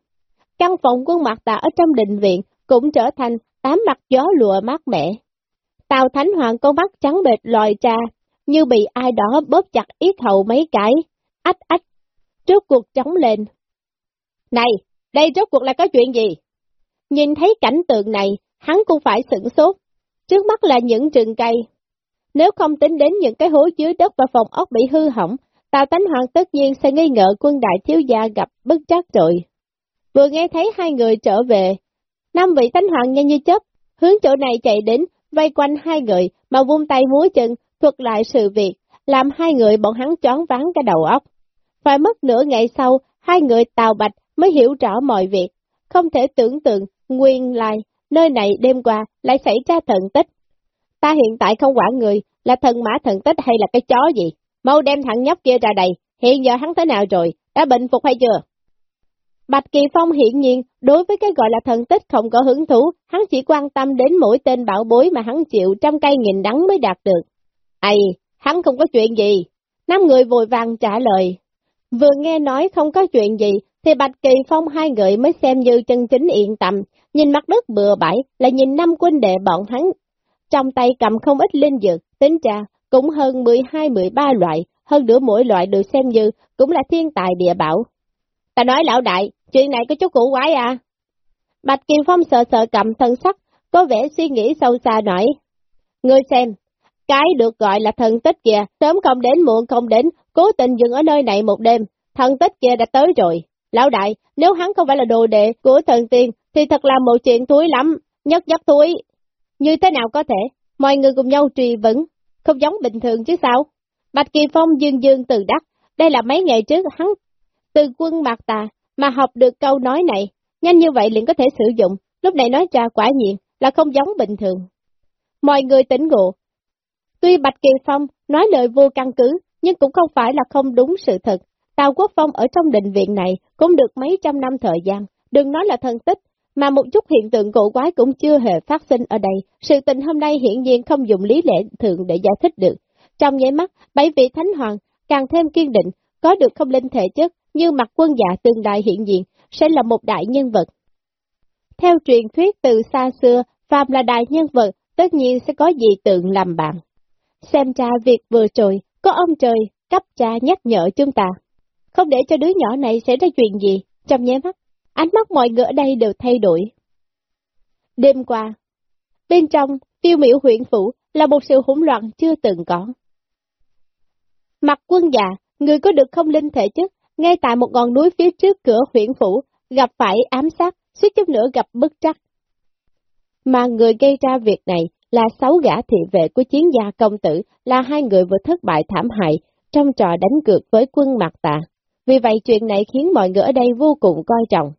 Căn phòng quân mặt tạ ở trong đình viện cũng trở thành tám mặt gió lùa mát mẻ. Tào Thánh Hoàng con mắt trắng bệt lòi ra, như bị ai đó bóp chặt ít hầu mấy cái, ách ách trước cuộc trống lên. Này, đây rốt cuộc là có chuyện gì? Nhìn thấy cảnh tượng này, hắn cũng phải sửng sốt. Trước mắt là những rừng cây. Nếu không tính đến những cái hố dưới đất và phòng ốc bị hư hỏng, Tào Tánh Hoàng tất nhiên sẽ nghi ngờ quân đại thiếu gia gặp bất trắc rồi. Vừa nghe thấy hai người trở về, năm vị Tánh Hoàng nhanh như chớp, hướng chỗ này chạy đến, vây quanh hai người mà vung tay múa chân, thuật lại sự việc, làm hai người bọn hắn choáng ván cái đầu óc. Phải mất nửa ngày sau, hai người tào bạch mới hiểu rõ mọi việc. Không thể tưởng tượng, nguyên lai, nơi này đêm qua lại xảy ra thần tích. Ta hiện tại không quản người, là thần mã thần tích hay là cái chó gì. Mau đem thằng nhóc kia ra đây, hiện giờ hắn thế nào rồi, đã bệnh phục hay chưa? Bạch Kỳ Phong hiển nhiên, đối với cái gọi là thần tích không có hứng thú, hắn chỉ quan tâm đến mỗi tên bảo bối mà hắn chịu trăm cây nghìn đắng mới đạt được. Ây, hắn không có chuyện gì. Năm người vội vàng trả lời, Vừa nghe nói không có chuyện gì, thì Bạch Kỳ Phong hai người mới xem như chân chính yên tâm, nhìn mặt đất bừa bãi, là nhìn năm quân đệ bọn hắn. Trong tay cầm không ít linh dược, tính ra cũng hơn 12-13 loại, hơn nữa mỗi loại được xem như cũng là thiên tài địa bảo. Ta nói lão đại, chuyện này có chút cũ quái à? Bạch Kỳ Phong sợ sợ cầm thân sắc, có vẻ suy nghĩ sâu xa nổi. Ngươi xem, cái được gọi là thần tích kìa, sớm không đến muộn không đến, cố tình dừng ở nơi này một đêm, thần tích kia đã tới rồi. Lão đại, nếu hắn không phải là đồ đệ của thần tiên, thì thật là một chuyện thúi lắm, nhất nhất thúi. Như thế nào có thể, mọi người cùng nhau trì vững, không giống bình thường chứ sao? Bạch Kỳ Phong dương dương từ đắc, đây là mấy ngày trước hắn từ quân Mạc Tà mà học được câu nói này, nhanh như vậy liền có thể sử dụng, lúc này nói ra quả nhiên là không giống bình thường. Mọi người tỉnh ngộ, Tuy Bạch Kỳ Phong nói lời vô căn cứ, nhưng cũng không phải là không đúng sự thật. Tào Quốc Phong ở trong định viện này cũng được mấy trăm năm thời gian, đừng nói là thân tích, mà một chút hiện tượng cổ quái cũng chưa hề phát sinh ở đây. Sự tình hôm nay hiển nhiên không dùng lý lẽ thường để giải thích được. Trong nháy mắt, bảy vị thánh hoàng càng thêm kiên định, có được không linh thể chất, như mặt quân dạ tương đại hiện diện, sẽ là một đại nhân vật. Theo truyền thuyết từ xa xưa, Phạm là đại nhân vật, tất nhiên sẽ có gì tượng làm bạn. Xem ra việc vừa rồi, có ông trời, cấp cha nhắc nhở chúng ta. Không để cho đứa nhỏ này xảy ra chuyện gì, trong nháy mắt, ánh mắt mọi người ở đây đều thay đổi. Đêm qua, bên trong, tiêu miểu huyện phủ là một sự hỗn loạn chưa từng có. Mặt quân già, người có được không linh thể chất, ngay tại một ngọn núi phía trước cửa huyện phủ, gặp phải ám sát, suýt chút nữa gặp bất trắc. Mà người gây ra việc này là sáu gã thị vệ của chiến gia công tử, là hai người vừa thất bại thảm hại trong trò đánh cược với quân mặt tà. Vì vậy chuyện này khiến mọi người ở đây vô cùng coi trọng.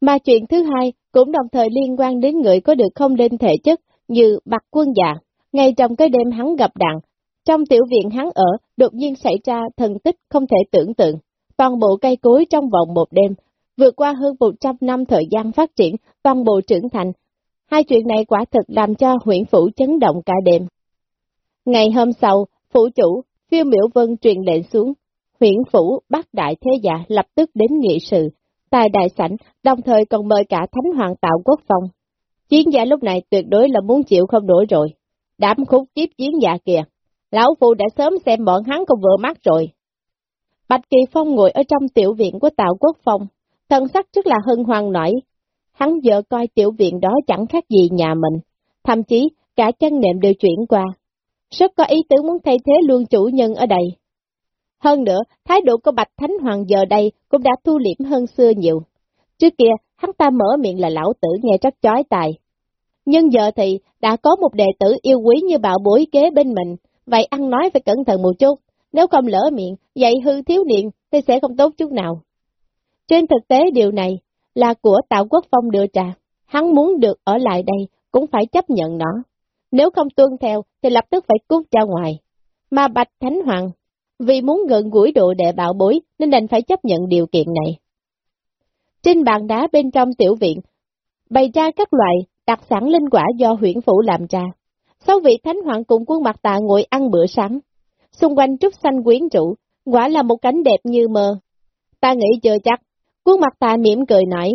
Mà chuyện thứ hai cũng đồng thời liên quan đến người có được không linh thể chất như bạc quân già. Ngay trong cái đêm hắn gặp đạn, trong tiểu viện hắn ở, đột nhiên xảy ra thần tích không thể tưởng tượng. Toàn bộ cây cối trong vòng một đêm, vượt qua hơn 100 năm thời gian phát triển, toàn bộ trưởng thành. Hai chuyện này quả thực làm cho huyện phủ chấn động cả đêm. Ngày hôm sau, phủ chủ, phiêu miểu vân truyền lệnh xuống, huyện phủ bắt đại thế giả lập tức đến nghị sự, tại đại sảnh, đồng thời còn mời cả thánh hoàng tạo quốc phong. Chiến giả lúc này tuyệt đối là muốn chịu không nổi rồi. Đám khúc tiếp chiến giả kìa, lão phu đã sớm xem bọn hắn không vừa mắt rồi. Bạch Kỳ Phong ngồi ở trong tiểu viện của Tạo Quốc Phong, thần sắc rất là hân hoan nổi. Hắn giờ coi tiểu viện đó chẳng khác gì nhà mình, thậm chí cả chân nệm đều chuyển qua. Rất có ý tứ muốn thay thế luôn chủ nhân ở đây. Hơn nữa, thái độ của Bạch Thánh Hoàng giờ đây cũng đã thu liễm hơn xưa nhiều. Trước kia, hắn ta mở miệng là lão tử nghe rất chói tài. Nhưng giờ thì đã có một đệ tử yêu quý như bạo bối kế bên mình, vậy ăn nói phải cẩn thận một chút, nếu không lỡ miệng, dạy hư thiếu niệm thì sẽ không tốt chút nào. Trên thực tế điều này là của Tạo Quốc Phong đưa ra, hắn muốn được ở lại đây cũng phải chấp nhận nó. Nếu không tuân theo thì lập tức phải cút ra ngoài. Mà Bạch Thánh Hoàng, vì muốn gần gũi độ đệ bạo bối nên đành phải chấp nhận điều kiện này. Trên bàn đá bên trong tiểu viện, bày ra các loại đặc sản linh quả do huyện phủ làm ra. Sau vị Thánh Hoàng cùng quân mặt tạ ngồi ăn bữa sáng, xung quanh trúc xanh quyến rũ, quả là một cảnh đẹp như mơ. Ta nghĩ chưa chắc, quân mặt tạ mỉm cười nói,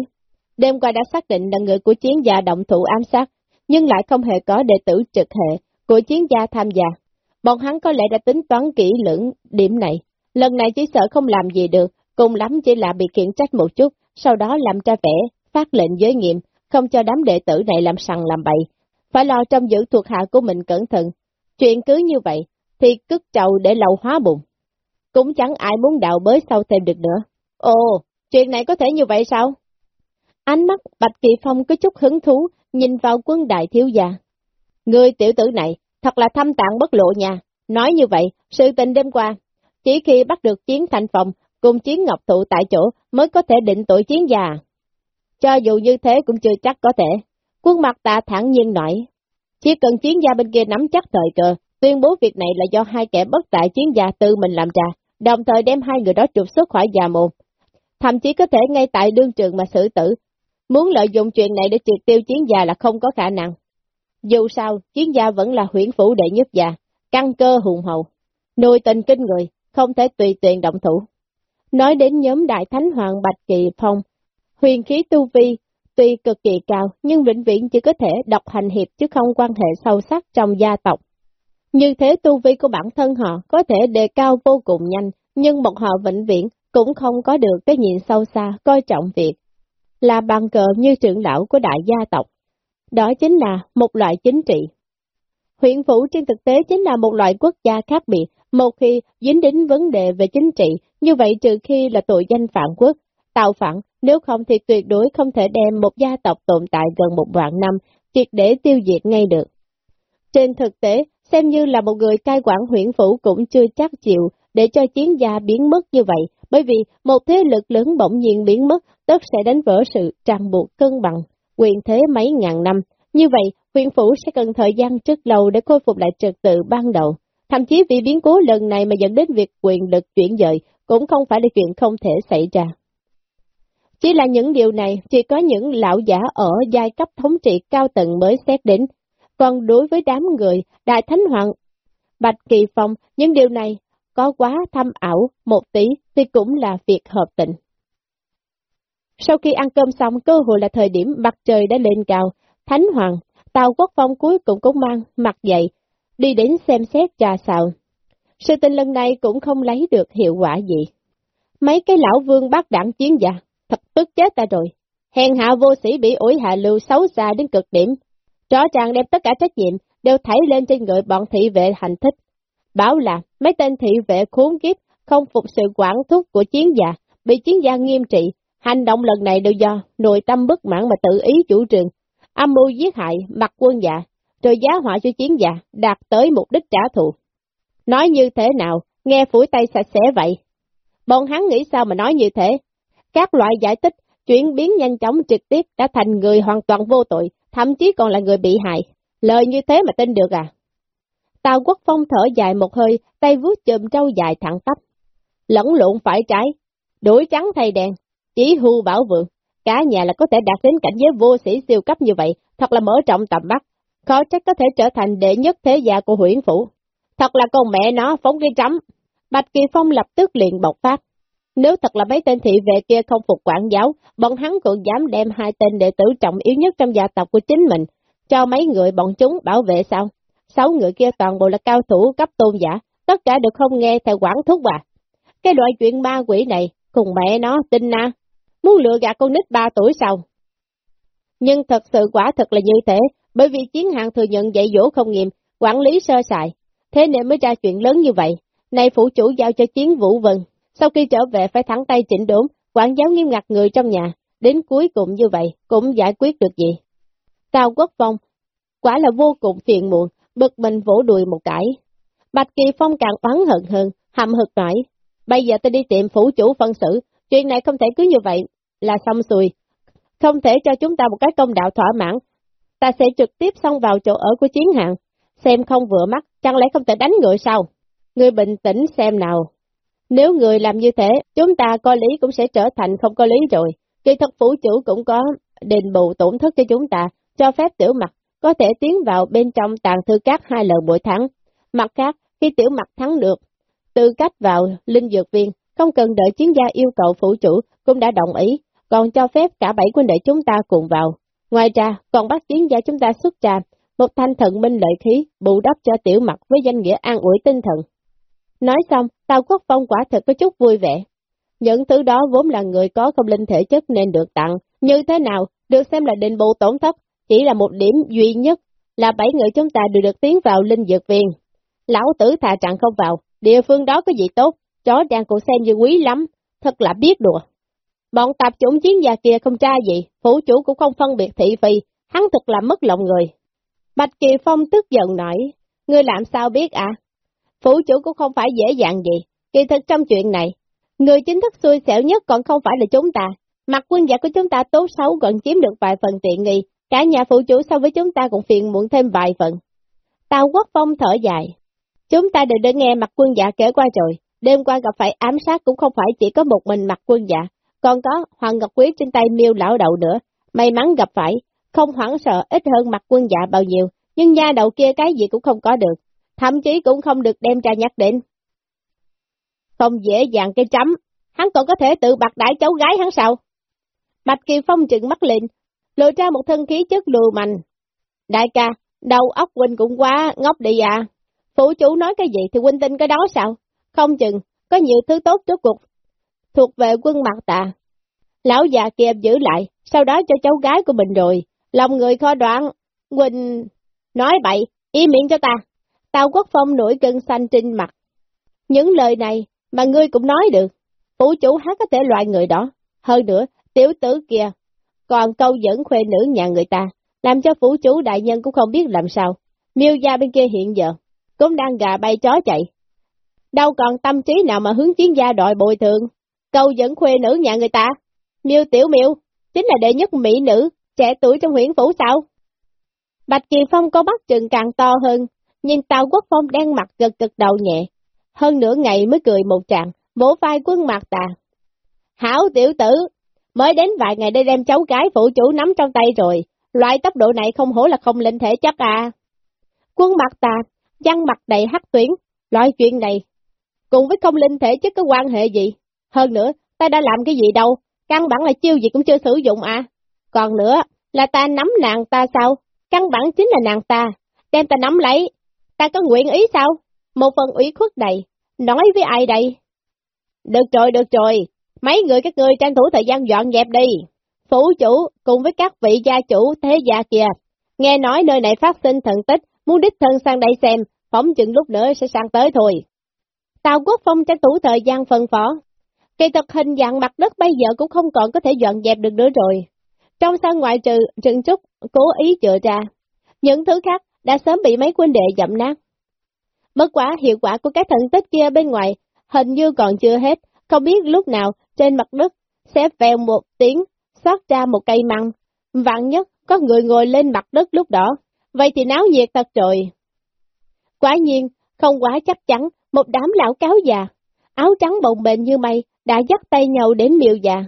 đêm qua đã xác định là người của chiến gia động thủ ám sát, nhưng lại không hề có đệ tử trực hệ của chiến gia tham gia. Bọn hắn có lẽ đã tính toán kỹ lưỡng điểm này, lần này chỉ sợ không làm gì được, cùng lắm chỉ là bị kiện trách một chút, sau đó làm ra vẻ, phát lệnh giới nghiệm, không cho đám đệ tử này làm sằng làm bậy, phải lo trong giữ thuộc hạ của mình cẩn thận. Chuyện cứ như vậy, thì cất trầu để lầu hóa bụng. Cũng chẳng ai muốn đào bới sau thêm được nữa. Ồ, chuyện này có thể như vậy sao? Ánh mắt Bạch Kỳ Phong có chút hứng thú, nhìn vào quân đại thiếu gia. Người tiểu tử này, thật là thâm tạng bất lộ nha. Nói như vậy, sự tình đêm qua, chỉ khi bắt được chiến thành phòng cùng chiến ngọc thụ tại chỗ mới có thể định tội chiến già. Cho dù như thế cũng chưa chắc có thể. Quân mặt ta thẳng nhiên nói, chỉ cần chiến gia bên kia nắm chắc thời cơ, tuyên bố việc này là do hai kẻ bất tại chiến gia tự mình làm ra, đồng thời đem hai người đó trục xuất khỏi già mồm. Thậm chí có thể ngay tại đương trường mà xử tử. Muốn lợi dụng chuyện này để triệt tiêu chiến gia là không có khả năng. Dù sao, chiến gia vẫn là huyển phủ đệ nhất già, căn cơ hùng hậu, nuôi tình kinh người, không thể tùy tiện động thủ. Nói đến nhóm đại thánh hoàng Bạch Kỳ Phong, huyền khí tu vi tuy cực kỳ cao nhưng vĩnh viễn chỉ có thể độc hành hiệp chứ không quan hệ sâu sắc trong gia tộc. Như thế tu vi của bản thân họ có thể đề cao vô cùng nhanh, nhưng một họ vĩnh viễn cũng không có được cái nhìn sâu xa, coi trọng việc. Là bằng cờ như trưởng lão của đại gia tộc. Đó chính là một loại chính trị. Huyện phủ trên thực tế chính là một loại quốc gia khác biệt, một khi dính đến vấn đề về chính trị, như vậy trừ khi là tội danh phản quốc, tạo phản, nếu không thì tuyệt đối không thể đem một gia tộc tồn tại gần một vạn năm, triệt để tiêu diệt ngay được. Trên thực tế, xem như là một người cai quản huyện phủ cũng chưa chắc chịu để cho chiến gia biến mất như vậy, bởi vì một thế lực lớn bỗng nhiên biến mất, tất sẽ đánh vỡ sự ràng buộc cân bằng, quyền thế mấy ngàn năm. Như vậy, huyện phủ sẽ cần thời gian rất lâu để khôi phục lại trật tự ban đầu. Thậm chí vì biến cố lần này mà dẫn đến việc quyền lực chuyển dời cũng không phải là chuyện không thể xảy ra. Chỉ là những điều này chỉ có những lão giả ở giai cấp thống trị cao tầng mới xét đến, còn đối với đám người Đại Thánh Hoàng Bạch Kỳ Phong, những điều này có quá thâm ảo một tí thì cũng là việc hợp tình. Sau khi ăn cơm xong, cơ hội là thời điểm mặt trời đã lên cao, Thánh Hoàng Tào Quốc Phong cuối cùng cũng mang mặt dậy, đi đến xem xét trà xào. Sự tình lần này cũng không lấy được hiệu quả gì. Mấy cái lão vương bác đảng chiến giả thật tức chết ta rồi. Hèn hạ vô sĩ bị ủi hạ lưu xấu xa đến cực điểm. Rõ ràng đem tất cả trách nhiệm đều thảy lên trên người bọn thị vệ hành thích. Bảo là mấy tên thị vệ khốn kiếp không phục sự quản thúc của chiến giả bị chiến gia nghiêm trị. Hành động lần này đều do nội tâm bất mãn mà tự ý chủ trương, âm mưu giết hại mặt quân dạ, rồi giá họa cho chiến dạ, đạt tới mục đích trả thù. Nói như thế nào, nghe phủi tay sạch sẽ vậy. Bọn hắn nghĩ sao mà nói như thế? Các loại giải thích, chuyển biến nhanh chóng trực tiếp đã thành người hoàn toàn vô tội, thậm chí còn là người bị hại. Lời như thế mà tin được à? Tào Quốc Phong thở dài một hơi, tay vuốt chùm trâu dài thẳng tắp. Lẫn lộn phải trái, đuổi trắng thay đèn chỉ hưu bảo vượng. Cả nhà là có thể đạt đến cảnh giới vô sĩ siêu cấp như vậy, thật là mở trọng tầm mắt. Khó trách có thể trở thành đệ nhất thế gia của huyện phủ. Thật là con mẹ nó phóng cái trắm. Bạch Kỳ Phong lập tức liền bộc phát. Nếu thật là mấy tên thị vệ kia không phục quản giáo, bọn hắn cũng dám đem hai tên đệ tử trọng yếu nhất trong gia tộc của chính mình, cho mấy người bọn chúng bảo vệ sao? Sáu người kia toàn bộ là cao thủ cấp tôn giả, tất cả đều không nghe theo quản thúc à. Cái loại chuyện ma quỷ này, cùng mẹ nó, tin na, muốn lừa gạt con nít ba tuổi sao? Nhưng thật sự quả thật là như thế, bởi vì chiến hạng thừa nhận dạy dỗ không nghiêm, quản lý sơ sài, thế nên mới ra chuyện lớn như vậy. Này phủ chủ giao cho chiến vũ vân, sau khi trở về phải thẳng tay chỉnh đốn, quản giáo nghiêm ngặt người trong nhà, đến cuối cùng như vậy, cũng giải quyết được gì. Tào Quốc Phong, quả là vô cùng phiền muộn, bực mình vỗ đùi một cái. Bạch Kỳ Phong càng oán hận hơn, hậm hực nói, bây giờ tôi đi tìm phủ chủ phân xử, chuyện này không thể cứ như vậy, là xong xuôi. Không thể cho chúng ta một cái công đạo thỏa mãn, ta sẽ trực tiếp xông vào chỗ ở của chiến hạng, xem không vừa mắt, chẳng lẽ không thể đánh người sao? Người bình tĩnh xem nào. Nếu người làm như thế, chúng ta có lý cũng sẽ trở thành không có lý rồi. Kỳ thật phủ chủ cũng có đền bù tổn thất cho chúng ta, cho phép tiểu mặt có thể tiến vào bên trong tàn thư cát hai lần mỗi tháng. Mặt khác, khi tiểu mặt thắng được, tư cách vào linh dược viên, không cần đợi chiến gia yêu cầu phủ chủ, cũng đã đồng ý, còn cho phép cả bảy quân đệ chúng ta cùng vào. Ngoài ra, còn bắt chiến gia chúng ta xuất trà, một thanh thần minh lợi khí, bù đắp cho tiểu mặt với danh nghĩa an ủi tinh thần. Nói xong, Tào Quốc Phong quả thật có chút vui vẻ. Những thứ đó vốn là người có không linh thể chất nên được tặng, như thế nào, được xem là định bù tổn thất, chỉ là một điểm duy nhất, là bảy người chúng ta đều được tiến vào linh dược viên. Lão tử thà trạng không vào, địa phương đó có gì tốt, chó đang cũng xem như quý lắm, thật là biết đùa. Bọn tạp chủng chiến gia kia không tra gì, phủ chủ cũng không phân biệt thị phi, hắn thực là mất lòng người. Bạch Kỳ Phong tức giận nói, ngươi làm sao biết à? Phủ chủ cũng không phải dễ dàng gì, kỳ thực trong chuyện này, người chính thức xui xẻo nhất còn không phải là chúng ta. Mặt quân giả của chúng ta tốt xấu còn chiếm được vài phần tiện nghi, cả nhà phụ chủ so với chúng ta cũng phiền muộn thêm vài phần. Tào Quốc Phong thở dài. Chúng ta đều đã nghe mặt quân giả kể qua rồi, đêm qua gặp phải ám sát cũng không phải chỉ có một mình mặt quân giả, còn có Hoàng Ngọc Quý trên tay miêu lão đầu nữa, may mắn gặp phải, không hoảng sợ ít hơn mặt quân dạ bao nhiêu, nhưng nha đầu kia cái gì cũng không có được, thậm chí cũng không được đem ra nhắc đến. Không dễ dàng cái chấm, hắn còn có thể tự bạc đãi cháu gái hắn sao? Bạch Kỳ Phong trừng mắt lên, lộ ra một thân khí chất lùa mạnh. Đại ca, đầu óc huynh cũng quá ngốc đi à. Phụ chủ nói cái gì thì huynh tin cái đó sao? Không chừng, có nhiều thứ tốt trước cuộc thuộc về quân mặt tà. Lão già kia giữ lại, sau đó cho cháu gái của mình rồi, lòng người kho đoạn, Quỳnh nói bậy, im miệng cho ta. Tao Quốc Phong nổi cơn xanh trên mặt. Những lời này mà ngươi cũng nói được, phủ chủ hát có thể loại người đó. Hơn nữa, tiểu tử kia, còn câu dẫn khuê nữ nhà người ta, làm cho phủ chủ đại nhân cũng không biết làm sao. Miêu gia bên kia hiện giờ, cũng đang gà bay chó chạy. Đâu còn tâm trí nào mà hướng chiến gia đòi bồi thường, câu dẫn khuê nữ nhà người ta. Miêu tiểu miêu, chính là đệ nhất mỹ nữ, trẻ tuổi trong huyện phủ sao? Bạch Kỳ Phong có bắt trừng càng to hơn, nhìn Tào Quốc Phong đang mặt gật gật đầu nhẹ. Hơn nửa ngày mới cười một tràng, vỗ vai quân mặt tà. Hảo tiểu tử, mới đến vài ngày đây đem cháu gái phụ chủ nắm trong tay rồi, loại tốc độ này không hổ là không linh thể chắc à. Quân mặt tà, văn mặt đầy hắc tuyến, loại chuyện này, cùng với không linh thể chứ có quan hệ gì. Hơn nữa, ta đã làm cái gì đâu, căn bản là chiêu gì cũng chưa sử dụng à. Còn nữa, là ta nắm nàng ta sao? căn bản chính là nàng ta, đem ta nắm lấy, ta có nguyện ý sao? Một phần ủy khuất đầy, nói với ai đây? Được rồi, được rồi, mấy người các ngươi tranh thủ thời gian dọn dẹp đi. Phủ chủ cùng với các vị gia chủ thế gia kìa, nghe nói nơi này phát sinh thần tích, muốn đích thân sang đây xem, phóng chừng lúc nữa sẽ sang tới thôi. Tào Quốc Phong tranh thủ thời gian phân phó. Kỳ thực hình dạng mặt đất bây giờ cũng không còn có thể dọn dẹp được nữa rồi. Trong sân ngoại trừ Trừng Trúc cố ý chữa ra, những thứ khác đã sớm bị mấy quân đệ dậm nát. Bất quả hiệu quả của cái thần tích kia bên ngoài hình như còn chưa hết, không biết lúc nào trên mặt đất sẽ vèo một tiếng, xót ra một cây măng. Vạn nhất có người ngồi lên mặt đất lúc đó, vậy thì náo nhiệt thật rồi. Quả nhiên, không quá chắc chắn, một đám lão cáo già, áo trắng bồng bềnh như mây, đã dắt tay nhau đến miêu già.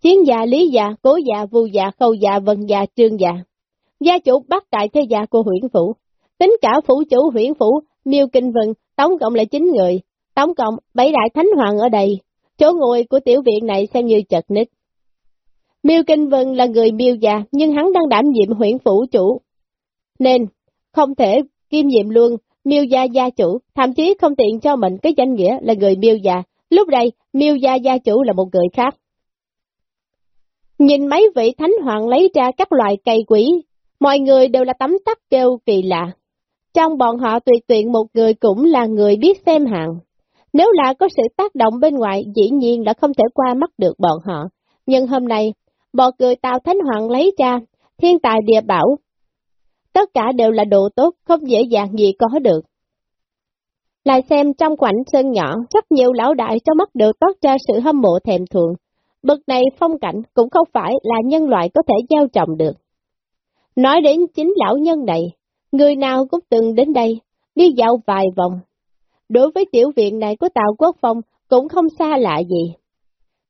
Chiến già, lý già, cố già, vu già, khâu già, vân già, trương già. Gia chủ bắt đại thế già của huyện phủ. Tính cả phủ chủ huyện phủ, miêu kinh vân, tổng cộng là 9 người. Tổng cộng, bảy đại thánh hoàng ở đây. Chỗ ngồi của tiểu viện này xem như chật ních. Miêu Kinh Vân là người miêu già, nhưng hắn đang đảm nhiệm huyện phủ chủ. Nên, không thể kiêm nhiệm luôn miêu gia gia chủ, thậm chí không tiện cho mình cái danh nghĩa là người miêu gia. Lúc đây, miêu gia gia chủ là một người khác. Nhìn mấy vị thánh hoàng lấy ra các loại cây quỷ, mọi người đều là tấm tắc kêu kỳ lạ. Trong bọn họ tùy tiện một người cũng là người biết xem hàng. Nếu là có sự tác động bên ngoài, dĩ nhiên là không thể qua mắt được bọn họ. Nhưng hôm nay, bọn người Tào Thánh Hoàng lấy ra, thiên tài địa bảo. Tất cả đều là đồ tốt, không dễ dàng gì có được. Lại xem trong quảnh sân nhỏ, rất nhiều lão đại trong mắt đều toát ra sự hâm mộ thèm thuồng. Bực này phong cảnh cũng không phải là nhân loại có thể gieo trồng được. Nói đến chính lão nhân này, người nào cũng từng đến đây, đi dạo vài vòng. Đối với tiểu viện này của Tào Quốc Phong cũng không xa lạ gì.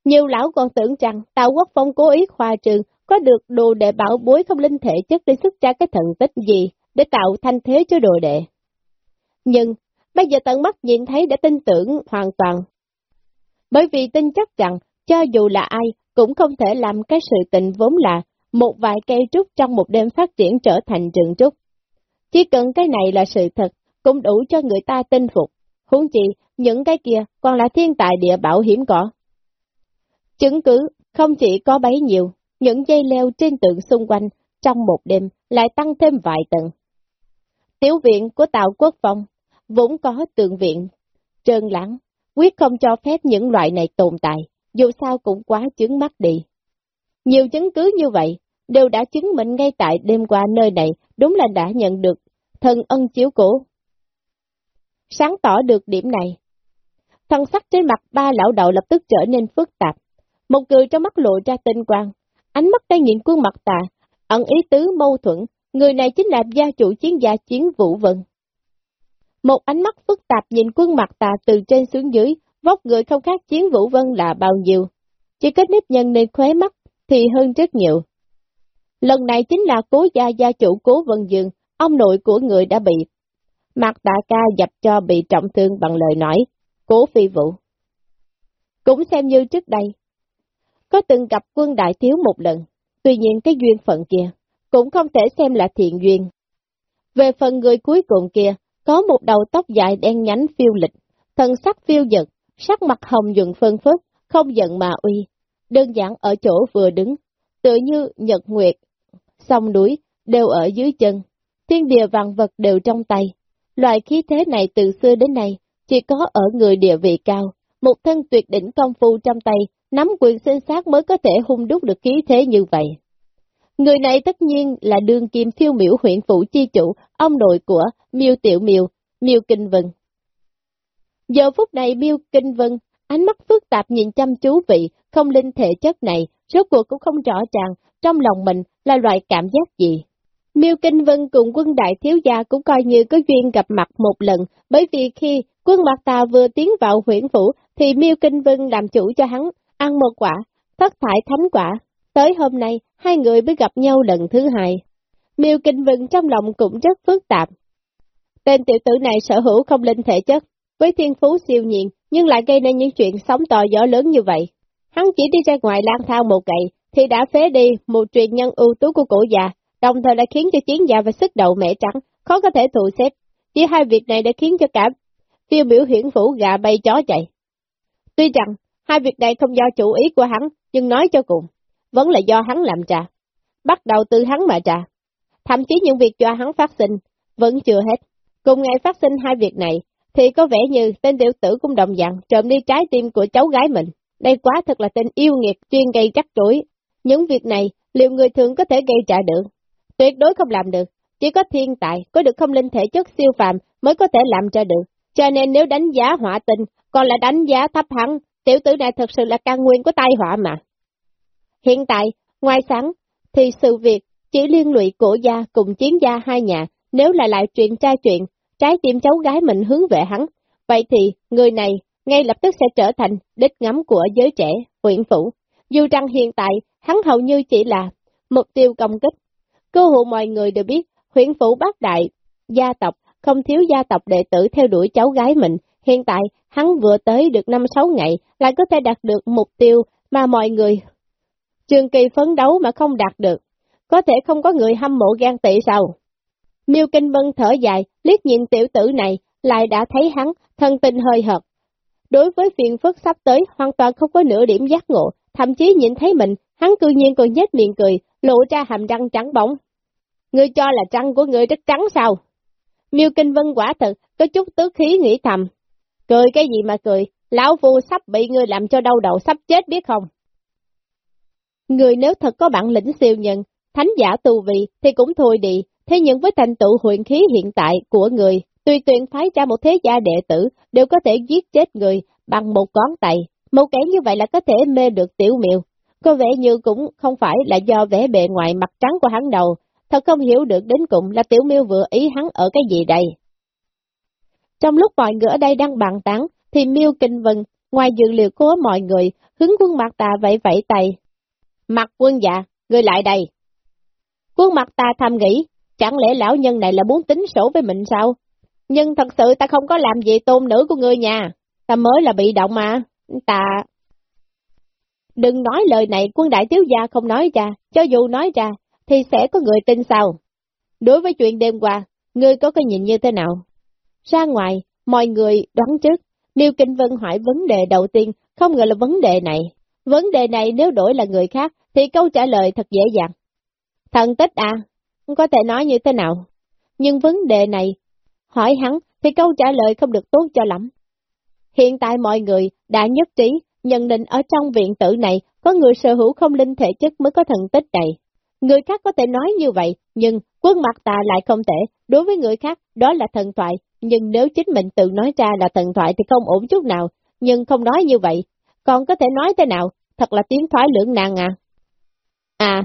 Nhiều lão còn tưởng rằng Tào Quốc Phong cố ý khoa trường có được đồ đệ bảo bối không linh thể chất để xuất ra cái thần tích gì để tạo thanh thế cho đồ đệ. Nhưng, bây giờ tận mắt nhìn thấy đã tin tưởng hoàn toàn. Bởi vì tin chắc rằng, cho dù là ai, cũng không thể làm cái sự tình vốn là một vài cây trúc trong một đêm phát triển trở thành rừng trúc. Chỉ cần cái này là sự thật, cũng đủ cho người ta tin phục. Huống chi, những cái kia còn là thiên tài địa bảo hiểm cỏ. Chứng cứ không chỉ có bấy nhiêu, những dây leo trên tượng xung quanh trong một đêm lại tăng thêm vài tầng. Tiểu viện của Tào Quốc Phong vốn có tượng viện, trơn lãng, quyết không cho phép những loại này tồn tại, dù sao cũng quá chứng mắt đi. Nhiều chứng cứ như vậy, đều đã chứng minh ngay tại đêm qua nơi này đúng là đã nhận được thần ân chiếu cổ. Sáng tỏ được điểm này. Thân sắc trên mặt ba lão đạo lập tức trở nên phức tạp. Một người trong mắt lộ ra tinh quang, ánh mắt đang nhìn khuôn mặt tà, ẩn ý tứ mâu thuẫn, người này chính là gia chủ chiến gia chiến Vũ Vân. Một ánh mắt phức tạp nhìn quân mặt tà từ trên xuống dưới, vóc người không khác chiến Vũ Vân là bao nhiêu. Chỉ có nếp nhân nên khóe mắt thì hơn rất nhiều. Lần này chính là cố gia gia chủ cố Vân Dương, ông nội của người đã bị. Mặt tạ ca dập cho bị trọng thương bằng lời nói, cố phi vụ. Cũng xem như trước đây, có từng gặp quân đại thiếu một lần, tuy nhiên cái duyên phận kia, cũng không thể xem là thiện duyên. Về phần người cuối cùng kia, có một đầu tóc dài đen nhánh phiêu lịch, thân sắc phiêu giật, sắc mặt hồng nhuận phân phớt, không giận mà uy, đơn giản ở chỗ vừa đứng, tự như nhật nguyệt, sông núi, đều ở dưới chân, thiên địa vạn vật đều trong tay. Loại khí thế này từ xưa đến nay, chỉ có ở người địa vị cao, một thân tuyệt đỉnh công phu trong tay, nắm quyền sinh sát mới có thể hung đúc được khí thế như vậy. Người này tất nhiên là đương kim phiêu miểu huyện phủ chi chủ, ông nội của Miêu Tiểu Miêu, Miêu Kinh Vân. Giờ phút này Miêu Kinh Vân, ánh mắt phức tạp nhìn chăm chú vị, không linh thể chất này, rốt cuộc cũng không rõ ràng, trong lòng mình là loại cảm giác gì. Miêu Kinh Vân cùng quân đại thiếu gia cũng coi như có duyên gặp mặt một lần, bởi vì khi quân mặt tà vừa tiến vào huyện phủ, thì Miêu Kinh Vân làm chủ cho hắn, ăn một quả, thất thải thánh quả. Tới hôm nay, hai người mới gặp nhau lần thứ hai. Miêu Kinh Vân trong lòng cũng rất phức tạp. Tên tiểu tử này sở hữu không linh thể chất, với thiên phú siêu nhiên, nhưng lại gây nên những chuyện sóng to gió lớn như vậy. Hắn chỉ đi ra ngoài lang thang một ngày, thì đã phế đi một truyền nhân ưu tú của cổ già, đồng thời đã khiến cho chiến gia và sức đầu mẹ trắng khó có thể thụ xếp. Chỉ hai việc này đã khiến cho cả tiêu biểu hiển phủ gà bay chó chạy. Tuy rằng, hai việc này không do chủ ý của hắn, nhưng nói cho cùng, vẫn là do hắn làm trà. Bắt đầu từ hắn mà trà. Thậm chí những việc do hắn phát sinh, vẫn chưa hết. Cùng ngày phát sinh hai việc này, thì có vẻ như tên tiểu tử cũng đồng dạng trộm đi trái tim của cháu gái mình. Đây quá thật là tên yêu nghiệt chuyên gây rắc rối. Những việc này, liệu người thường có thể gây trả được? Tuyệt đối không làm được. Chỉ có thiên tài, có được không linh thể chất siêu phàm mới có thể làm ra được. Cho nên nếu đánh giá họa tình, còn là đánh giá thấp hắn, tiểu tử này thật sự là căn nguyên của tai họa mà. Hiện tại, ngoài sáng, thì sự việc chỉ liên lụy cổ gia cùng chiến gia hai nhà, nếu là lại truyền trai chuyện, trái tim cháu gái mình hướng về hắn, vậy thì người này ngay lập tức sẽ trở thành đích ngắm của giới trẻ, huyện phủ. Dù rằng hiện tại, hắn hầu như chỉ là mục tiêu công kích. Cơ hội mọi người đều biết, huyện phủ bác đại, gia tộc, không thiếu gia tộc đệ tử theo đuổi cháu gái mình. Hiện tại, hắn vừa tới được 5-6 ngày, lại có thể đạt được mục tiêu mà mọi người trường kỳ phấn đấu mà không đạt được. Có thể không có người hâm mộ gan tị sao? Miêu Kinh Vân thở dài, liếc nhìn tiểu tử này, lại đã thấy hắn, thân tình hơi hợp. Đối với phiền phức sắp tới, hoàn toàn không có nửa điểm giác ngộ, thậm chí nhìn thấy mình, hắn cư nhiên còn nhếch miệng cười, lộ ra hàm răng trắng bóng. Ngươi cho là răng của ngươi rất trắng sao? Miêu Kinh Vân quả thật, có chút tứ khí nghĩ thầm. Cười cái gì mà cười, lão phu sắp bị ngươi làm cho đau đầu sắp chết biết không? Người nếu thật có bản lĩnh siêu nhân, thánh giả tu vị thì cũng thôi đi, thế nhưng với thành tựu huyền khí hiện tại của người, tùy tuyển phái ra một thế gia đệ tử đều có thể giết chết người bằng một ngón tay. Một kẻ như vậy là có thể mê được tiểu miêu. Có vẻ như cũng không phải là do vẻ bề ngoài mặt trắng của hắn đầu, thật không hiểu được đến cùng là tiểu miêu vừa ý hắn ở cái gì đây. Trong lúc mọi người ở đây đang bàn tán, thì miêu kinh vân, ngoài dự liệu của mọi người, hướng quân mặt tà vẫy vẫy tay. Mặt quân dạ, người lại đây. Quân mặt ta thầm nghĩ, chẳng lẽ lão nhân này là muốn tính sổ với mình sao? Nhưng thật sự ta không có làm gì tôn nữ của ngươi nhà ta mới là bị động mà, ta... Đừng nói lời này quân đại thiếu gia không nói ra, cho dù nói ra, thì sẽ có người tin sao? Đối với chuyện đêm qua, ngươi có cái nhìn như thế nào? Ra ngoài, mọi người đoán trước, Miêu Kinh Vân hỏi vấn đề đầu tiên, không ngờ là vấn đề này. Vấn đề này nếu đổi là người khác, thì câu trả lời thật dễ dàng. Thần tích à, có thể nói như thế nào? Nhưng vấn đề này, hỏi hắn thì câu trả lời không được tốt cho lắm. Hiện tại mọi người đã nhất trí, nhận định ở trong viện tử này có người sở hữu không linh thể chất mới có thần tích này. Người khác có thể nói như vậy, nhưng quân mặt ta lại không thể. Đối với người khác, đó là thần thoại, nhưng nếu chính mình tự nói ra là thần thoại thì không ổn chút nào, nhưng không nói như vậy. Còn có thể nói thế nào? Thật là tiếng thoái lưỡng nan à. À,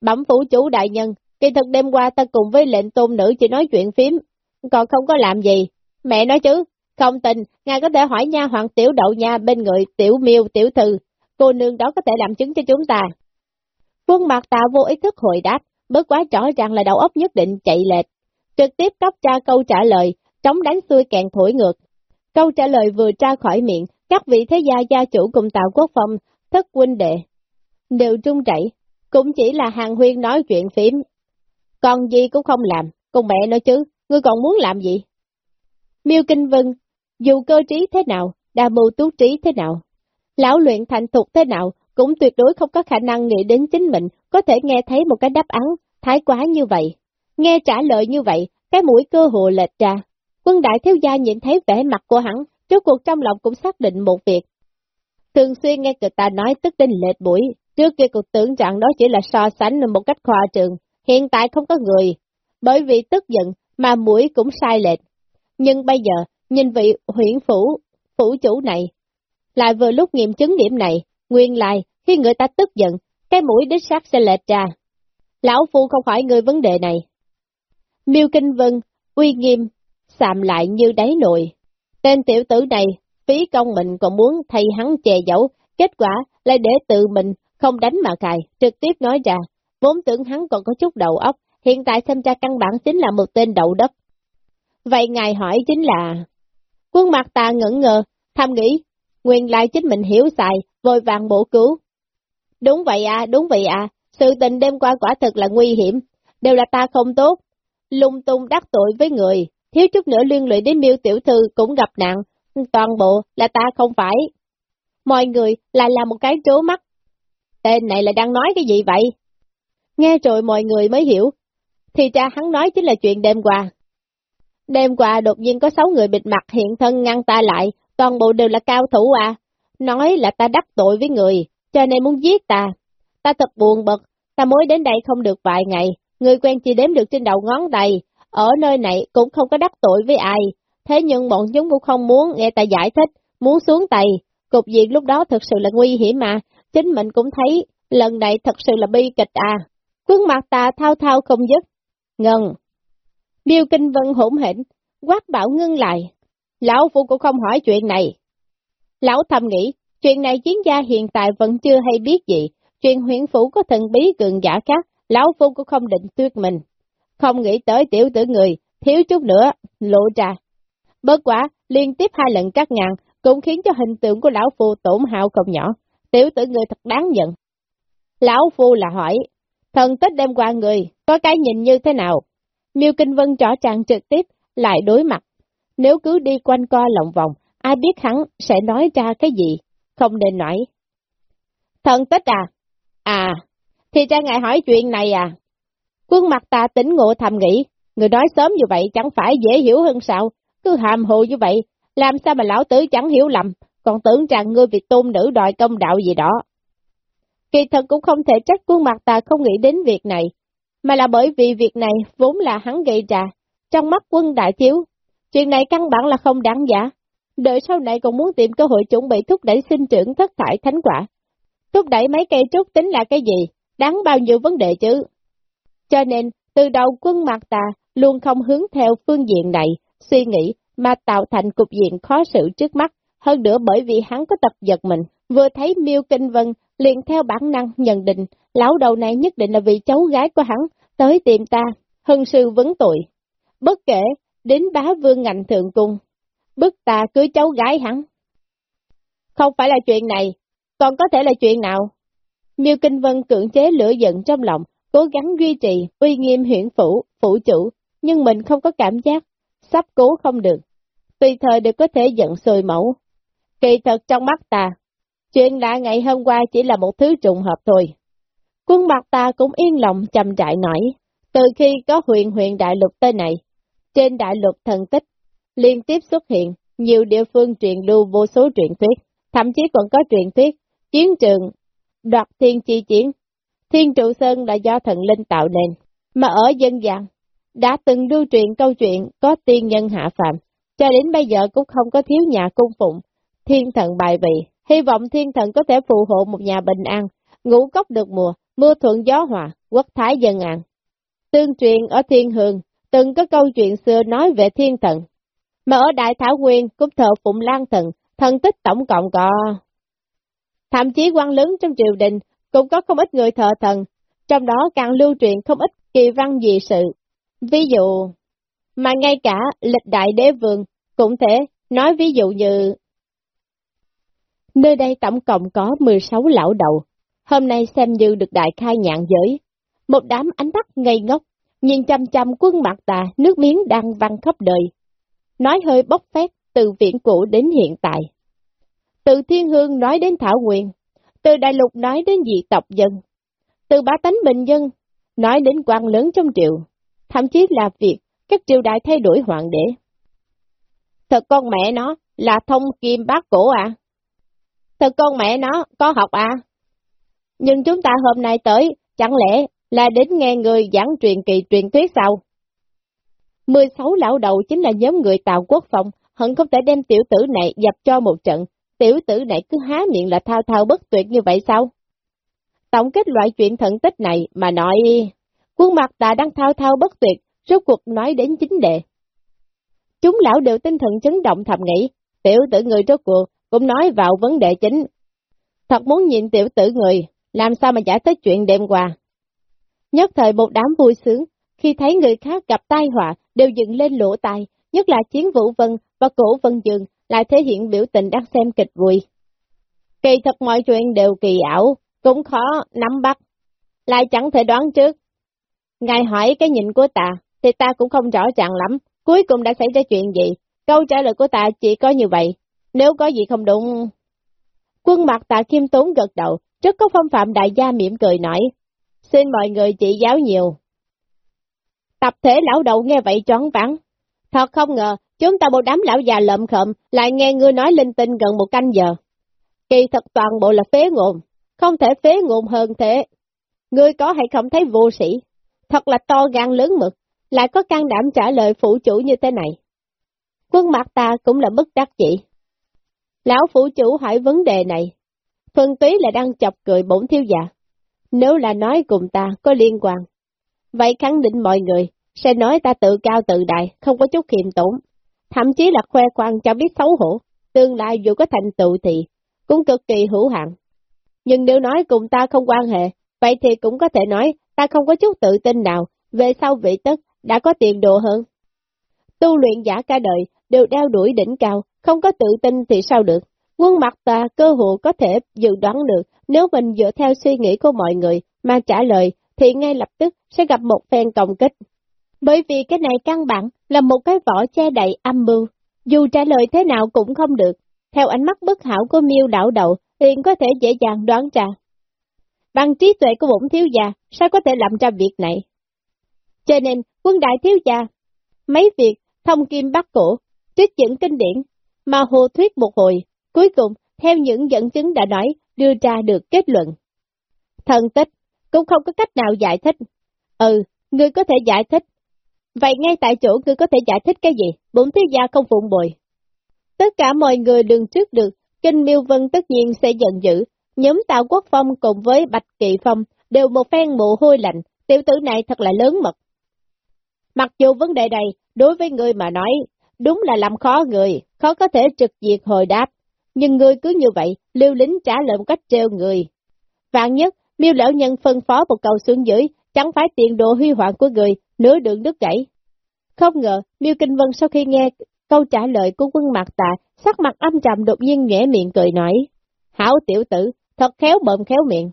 bẩm phủ chủ đại nhân, kỳ thật đêm qua ta cùng với lệnh tôn nữ chỉ nói chuyện phím, còn không có làm gì. Mẹ nói chứ, không tin, ngài có thể hỏi nha hoàng tiểu đậu nha bên người tiểu miêu tiểu thư, cô nương đó có thể làm chứng cho chúng ta. Quân mặt ta vô ý thức hồi đáp, bớt quá rõ ràng là đầu óc nhất định chạy lệch. Trực tiếp cấp tra câu trả lời, chống đánh xuôi kèn thổi ngược. Câu trả lời vừa ra khỏi miệng, các vị thế gia gia chủ cùng tạo quốc phong, thất huynh đệ, đều trung chảy, cũng chỉ là hàng huyên nói chuyện phím. Còn gì cũng không làm, con mẹ nói chứ, ngươi còn muốn làm gì? Miêu Kinh Vân, dù cơ trí thế nào, đa mưu tú trí thế nào, lão luyện thành thục thế nào, cũng tuyệt đối không có khả năng nghĩ đến chính mình, có thể nghe thấy một cái đáp án, thái quá như vậy. Nghe trả lời như vậy, cái mũi cơ hồ lệch ra. Quân đại thiếu gia nhìn thấy vẻ mặt của hắn, trước cuộc trong lòng cũng xác định một việc. Thường xuyên nghe người ta nói tức đến lệch mũi, trước kia cuộc tưởng rằng đó chỉ là so sánh một cách khoa trường, hiện tại không có người, bởi vì tức giận mà mũi cũng sai lệch. Nhưng bây giờ, nhìn vị huyện phủ, phủ chủ này, lại vừa lúc nghiệm chứng điểm này, nguyên lại, khi người ta tức giận, cái mũi đích xác sẽ lệch ra. Lão Phu không hỏi người vấn đề này. Miêu Kinh Vân, uy nghiêm, sạm lại như đáy nồi. Tên tiểu tử này, phí công mình còn muốn thay hắn che giấu, kết quả lại để tự mình không đánh mà cài, trực tiếp nói ra, vốn tưởng hắn còn có chút đầu óc, hiện tại xem ra căn bản chính là một tên đậu đất. Vậy ngài hỏi chính là, quân mặt ta ngẩn ngờ, tham nghĩ, nguyên lai chính mình hiểu sai, vội vàng bổ cứu. Đúng vậy à, đúng vậy à, sự tình đêm qua quả thật là nguy hiểm, đều là ta không tốt, lung tung đắc tội với người, thiếu chút nữa liên lụy đến miêu tiểu thư cũng gặp nạn, toàn bộ là ta không phải. Mọi người lại là một cái trố mắt. Tên này là đang nói cái gì vậy? Nghe rồi mọi người mới hiểu, thì ra hắn nói chính là chuyện đêm qua. Đêm qua đột nhiên có sáu người bịt mặt hiện thân ngăn ta lại, toàn bộ đều là cao thủ à. Nói là ta đắc tội với người, cho nên muốn giết ta. Ta thật buồn bực, ta mới đến đây không được vài ngày, người quen chỉ đếm được trên đầu ngón tay, ở nơi này cũng không có đắc tội với ai. Thế nhưng bọn chúng cũng không muốn nghe ta giải thích, muốn xuống tay. Cục diện lúc đó thật sự là nguy hiểm mà, chính mình cũng thấy, lần này thật sự là bi kịch à. Quân mặt ta thao thao không dứt. ngừng Miêu Kinh Vân hỗn hỉnh quát bảo ngưng lại. Lão Phu cũng không hỏi chuyện này. Lão thầm nghĩ, chuyện này chiến gia hiện tại vẫn chưa hay biết gì, chuyện huyện phủ có thần bí cường giả khác, Lão Phu cũng không định tuyết mình. Không nghĩ tới tiểu tử người, thiếu chút nữa, lộ ra. Bất quả, liên tiếp hai lần cắt ngàn, cũng khiến cho hình tượng của Lão Phu tổn hao không nhỏ. Tiểu tử người thật đáng giận. Lão Phu là hỏi, thần tích đem qua người, có cái nhìn như thế nào? Miêu Kinh Vân rõ ràng trực tiếp, lại đối mặt. Nếu cứ đi quanh co lòng vòng, ai biết hắn sẽ nói ra cái gì? Không nên nói. Thần tích à? À, thì ra ngài hỏi chuyện này à? Quân mặt ta tỉnh ngộ thầm nghĩ, người nói sớm như vậy chẳng phải dễ hiểu hơn sao, cứ hàm hồ như vậy, làm sao mà lão tử chẳng hiểu lầm, còn tưởng rằng ngươi vì tôn nữ đòi công đạo gì đó. Kỳ thật cũng không thể trách quân mặt ta không nghĩ đến việc này, mà là bởi vì việc này vốn là hắn gây ra, trong mắt quân đại thiếu. Chuyện này căn bản là không đáng giả, đợi sau này còn muốn tìm cơ hội chuẩn bị thúc đẩy sinh trưởng thất thải thánh quả. Thúc đẩy mấy cây trúc tính là cái gì, đáng bao nhiêu vấn đề chứ. Cho nên, từ đầu quân mặt ta luôn không hướng theo phương diện này, suy nghĩ mà tạo thành cục diện khó xử trước mắt, hơn nữa bởi vì hắn có tập giật mình, vừa thấy miêu kinh vân liền theo bản năng nhận định, lão đầu này nhất định là vì cháu gái của hắn, tới tìm ta, hân sư vấn tội. Bất kể, đến bá vương ngành thượng cung, bức ta cưới cháu gái hắn. Không phải là chuyện này, còn có thể là chuyện nào? Miêu Kinh Vân cưỡng chế lửa giận trong lòng, cố gắng duy trì uy nghiêm huyện phủ, phủ chủ, nhưng mình không có cảm giác, sắp cố không được. Tùy thời đều có thể giận sôi mẫu. Kỳ thật trong mắt ta, chuyện đã ngày hôm qua chỉ là một thứ trùng hợp thôi. Quân mặt ta cũng yên lòng chầm trại nổi, từ khi có huyền huyền đại lục tới này, trên đại lục thần tích, liên tiếp xuất hiện nhiều địa phương truyền lưu vô số truyện thuyết, thậm chí còn có truyện thuyết, chiến trường, đoạt thiên chi chiến. Thiên trụ sơn là do thần linh tạo nên, mà ở dân gian, đã từng lưu truyền câu chuyện có tiên nhân hạ phàm, cho đến bây giờ cũng không có thiếu nhà cung phụng, thiên thần bài vị, hy vọng thiên thần có thể phù hộ một nhà bình an, ngũ cốc được mùa, mưa thuận gió hòa, quốc thái dân an. Tương truyền ở thiên hương, từng có câu chuyện xưa nói về thiên thần, mà ở Đại Thảo Nguyên cũng thờ phụng lan thần, thần tích tổng cộng có. Thậm chí quan lớn trong triều đình cũng có không ít người thờ thần, trong đó càng lưu truyền không ít kỳ văn dị sự. Ví dụ, mà ngay cả lịch đại đế vương cũng thể nói ví dụ như Nơi đây tổng cộng có 16 lão đầu, hôm nay xem như được đại khai nhạn giới. Một đám ánh mắt ngây ngốc, nhìn chăm chăm quân mặt tà, nước miếng đang văng khắp đời. Nói hơi bốc phét từ viễn cũ đến hiện tại. Từ thiên hương nói đến thảo quyền, từ đại lục nói đến dị tộc dân, từ bá tánh bình dân, nói đến quan lớn trong triều, thậm chí là việc các triều đại thay đổi hoàng đế. Thật con mẹ nó là thông kim bác cổ à? Thật con mẹ nó có học à? Nhưng chúng ta hôm nay tới, chẳng lẽ là đến nghe người giảng truyền kỳ truyền thuyết sao? 16 lão đầu chính là nhóm người tạo Quốc phòng, hận không thể đem tiểu tử này dập cho một trận, tiểu tử này cứ há miệng là thao thao bất tuyệt như vậy sao? Tổng kết loại chuyện thận tích này mà nói, quân mặt ta đang thao thao bất tuyệt, rốt cuộc nói đến chính đề. Chúng lão đều tinh thần chấn động thầm nghĩ, tiểu tử người rốt cuộc cũng nói vào vấn đề chính. Thật muốn nhìn tiểu tử người, làm sao mà giải thích chuyện đêm qua. Nhất thời một đám vui sướng, khi thấy người khác gặp tai họa đều dựng lên lỗ tai, nhất là chiến vũ vân và cổ vân dường lại thể hiện biểu tình đang xem kịch vui. Kỳ thật mọi chuyện đều kỳ ảo, cũng khó nắm bắt, lại chẳng thể đoán trước. Ngài hỏi cái nhìn của ta, thì ta cũng không rõ ràng lắm, cuối cùng đã xảy ra chuyện gì. Câu trả lời của ta chỉ có như vậy, nếu có gì không đúng... Quân mặt tạ kim tốn gật đầu, rất có phong phạm đại gia mỉm cười nói, xin mọi người chỉ giáo nhiều. Tập thể lão đầu nghe vậy choáng vắng. Thật không ngờ, chúng ta một đám lão già lợm khợm, lại nghe ngươi nói linh tinh gần một canh giờ. Kỳ thật toàn bộ là phế ngôn, không thể phế ngôn hơn thế. Ngươi có hay không thấy vô sĩ, thật là to gan lớn mực, lại có can đảm trả lời phụ chủ như thế này. Quân mặt ta cũng là bất đắc dĩ Lão phụ chủ hỏi vấn đề này, Phân túy là đang chọc cười bổn thiếu già. Nếu là nói cùng ta có liên quan, vậy khẳng định mọi người sẽ nói ta tự cao tự đại, không có chút khiêm tốn, thậm chí là khoe khoang cho biết xấu hổ, tương lai dù có thành tựu thì cũng cực kỳ hữu hạn. Nhưng nếu nói cùng ta không quan hệ, vậy thì cũng có thể nói ta không có chút tự tin nào, về sau vị tất đã có tiền đồ hơn. Tu luyện giả cả đời đều đeo đuổi đỉnh cao, không có tự tin thì sao được. Quân mặt ta cơ hội có thể dự đoán được nếu mình dựa theo suy nghĩ của mọi người mà trả lời thì ngay lập tức sẽ gặp một phen công kích. Bởi vì cái này căn bản là một cái vỏ che đậy âm mưu, dù trả lời thế nào cũng không được. Theo ánh mắt bất hảo của miêu đảo đầu, liền có thể dễ dàng đoán ra. Bằng trí tuệ của bổn thiếu gia, sao có thể làm ra việc này? Cho nên, quân đại thiếu gia, mấy việc thông kim bắt cổ, trích dẫn kinh điển, mà hồ thuyết một hồi, cuối cùng, theo những dẫn chứng đã nói, đưa ra được kết luận. Thần tích, cũng không có cách nào giải thích. Ừ, người có thể giải thích. Vậy ngay tại chỗ ngươi có thể giải thích cái gì? Bốn thiếu gia không phụng bồi. Tất cả mọi người đừng trước được, Kinh Miêu Vân tất nhiên sẽ giận dữ. Nhóm Tào Quốc Phong cùng với Bạch Kỵ Phong đều một phen mồ hôi lạnh, tiểu tử này thật là lớn mật. Mặc dù vấn đề này, đối với người mà nói, đúng là làm khó người, khó có thể trực diệt hồi đáp, nhưng ngươi cứ như vậy, lưu lính trả lời một cách treo người. Vạn nhất, miêu lão nhân phân phó một cầu xuống dưới, chẳng phải tiền đồ huy hoàng của người, nửa đường đứt gãy. Không ngờ, miêu kinh vân sau khi nghe câu trả lời của quân mặt tạ, sắc mặt âm trầm đột nhiên nhẽ miệng cười nói. Hảo tiểu tử, thật khéo bợm khéo miệng.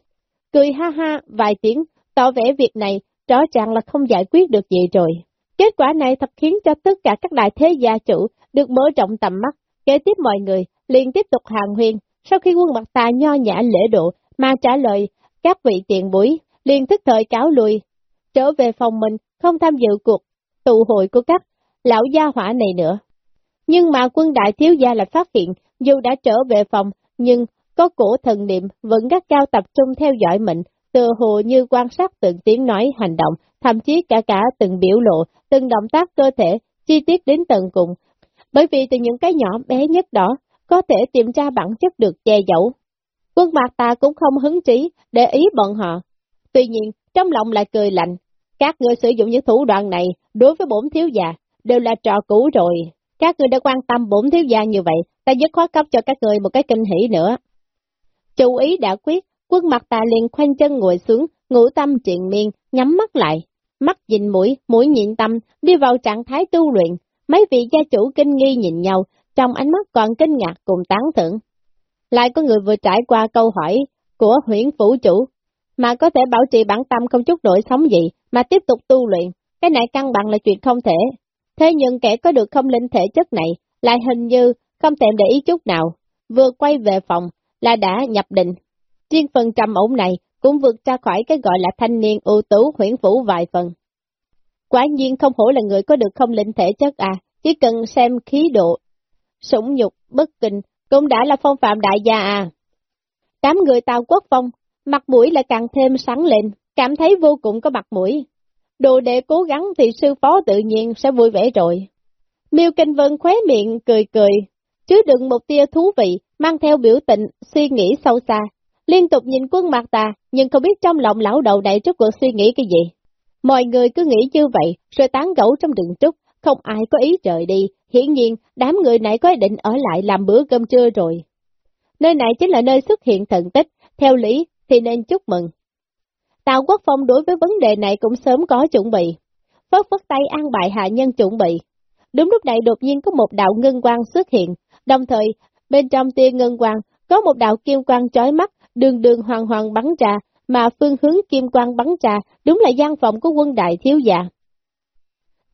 Cười ha ha vài tiếng, tỏ vẻ việc này rõ ràng là không giải quyết được gì rồi. Kết quả này thật khiến cho tất cả các đại thế gia chủ được mở rộng tầm mắt, kế tiếp mọi người liền tiếp tục hàng huyên. sau khi quân mặt tà nho nhã lễ độ mà trả lời các vị tiền bối, liền thức thời cáo lui, trở về phòng mình, không tham dự cuộc tụ hội của các lão gia hỏa này nữa. Nhưng mà quân đại thiếu gia lại phát hiện, dù đã trở về phòng, nhưng có cổ thần niệm vẫn gắt cao tập trung theo dõi mình, từ hồ như quan sát từng tiếng nói hành động, thậm chí cả cả từng biểu lộ, từng động tác cơ thể, chi tiết đến tận cùng. Bởi vì từ những cái nhỏ bé nhất đó, có thể tìm ra bản chất được che giấu. Quân mặt ta cũng không hứng trí để ý bọn họ. Tuy nhiên, trong lòng lại cười lạnh. Các người sử dụng những thủ đoạn này đối với bổn thiếu già đều là trò cũ rồi. Các người đã quan tâm bổn thiếu gia như vậy, ta dứt khoát cấp cho các người một cái kinh hỉ nữa. Chú ý đã quyết, quân mặt ta liền khoanh chân ngồi xuống, ngủ tâm triền miên, nhắm mắt lại. Mắt nhìn mũi, mũi nhịn tâm, đi vào trạng thái tu luyện. Mấy vị gia chủ kinh nghi nhìn nhau, trong ánh mắt còn kinh ngạc cùng tán thưởng. Lại có người vừa trải qua câu hỏi của huyện phủ chủ, mà có thể bảo trì bản tâm không chút đổi sống gì, mà tiếp tục tu luyện, cái này căn bản là chuyện không thể. Thế nhưng kẻ có được không linh thể chất này, lại hình như không thèm để ý chút nào, vừa quay về phòng là đã nhập định. Riêng phần trầm ổn này cũng vượt ra khỏi cái gọi là thanh niên ưu tú huyển vũ vài phần. Quả nhiên không hổ là người có được không linh thể chất à, chỉ cần xem khí độ sủng nhục, bất kinh, cũng đã là phong phạm đại gia à. Đám người Tàu Quốc Phong, mặt mũi lại càng thêm sáng lên, cảm thấy vô cùng có mặt mũi. Đồ đệ cố gắng thì sư phó tự nhiên sẽ vui vẻ rồi. Miêu Kinh Vân khóe miệng cười cười, chứa đựng một tia thú vị, mang theo biểu tình, suy nghĩ sâu xa. Liên tục nhìn quân mặt ta, nhưng không biết trong lòng lão đầu đại trước cuộc suy nghĩ cái gì. Mọi người cứ nghĩ như vậy, rồi tán gẫu trong đường trúc, không ai có ý trời đi, hiển nhiên đám người này có ý định ở lại làm bữa cơm trưa rồi. Nơi này chính là nơi xuất hiện thần tích, theo lý thì nên chúc mừng. Tào Quốc Phong đối với vấn đề này cũng sớm có chuẩn bị. Phất phất tay an bài hạ nhân chuẩn bị. Đúng lúc này đột nhiên có một đạo ngân quang xuất hiện, đồng thời bên trong tia ngân quang có một đạo kim quang chói mắt, đường đường hoàng hoàng bắn ra, mà phương hướng kim quang bắn ra đúng là gian phòng của quân đại thiếu gia.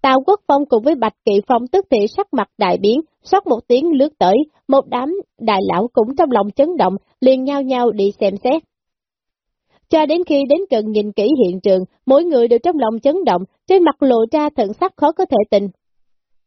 Tào Quốc Phong cùng với Bạch Kỵ Phong tức thị sắc mặt đại biến, sót một tiếng lướt tới, một đám đại lão cũng trong lòng chấn động, liền nhau nhau đi xem xét. Cho đến khi đến gần nhìn kỹ hiện trường, mỗi người đều trong lòng chấn động, trên mặt lộ ra thần sắc khó có thể tình,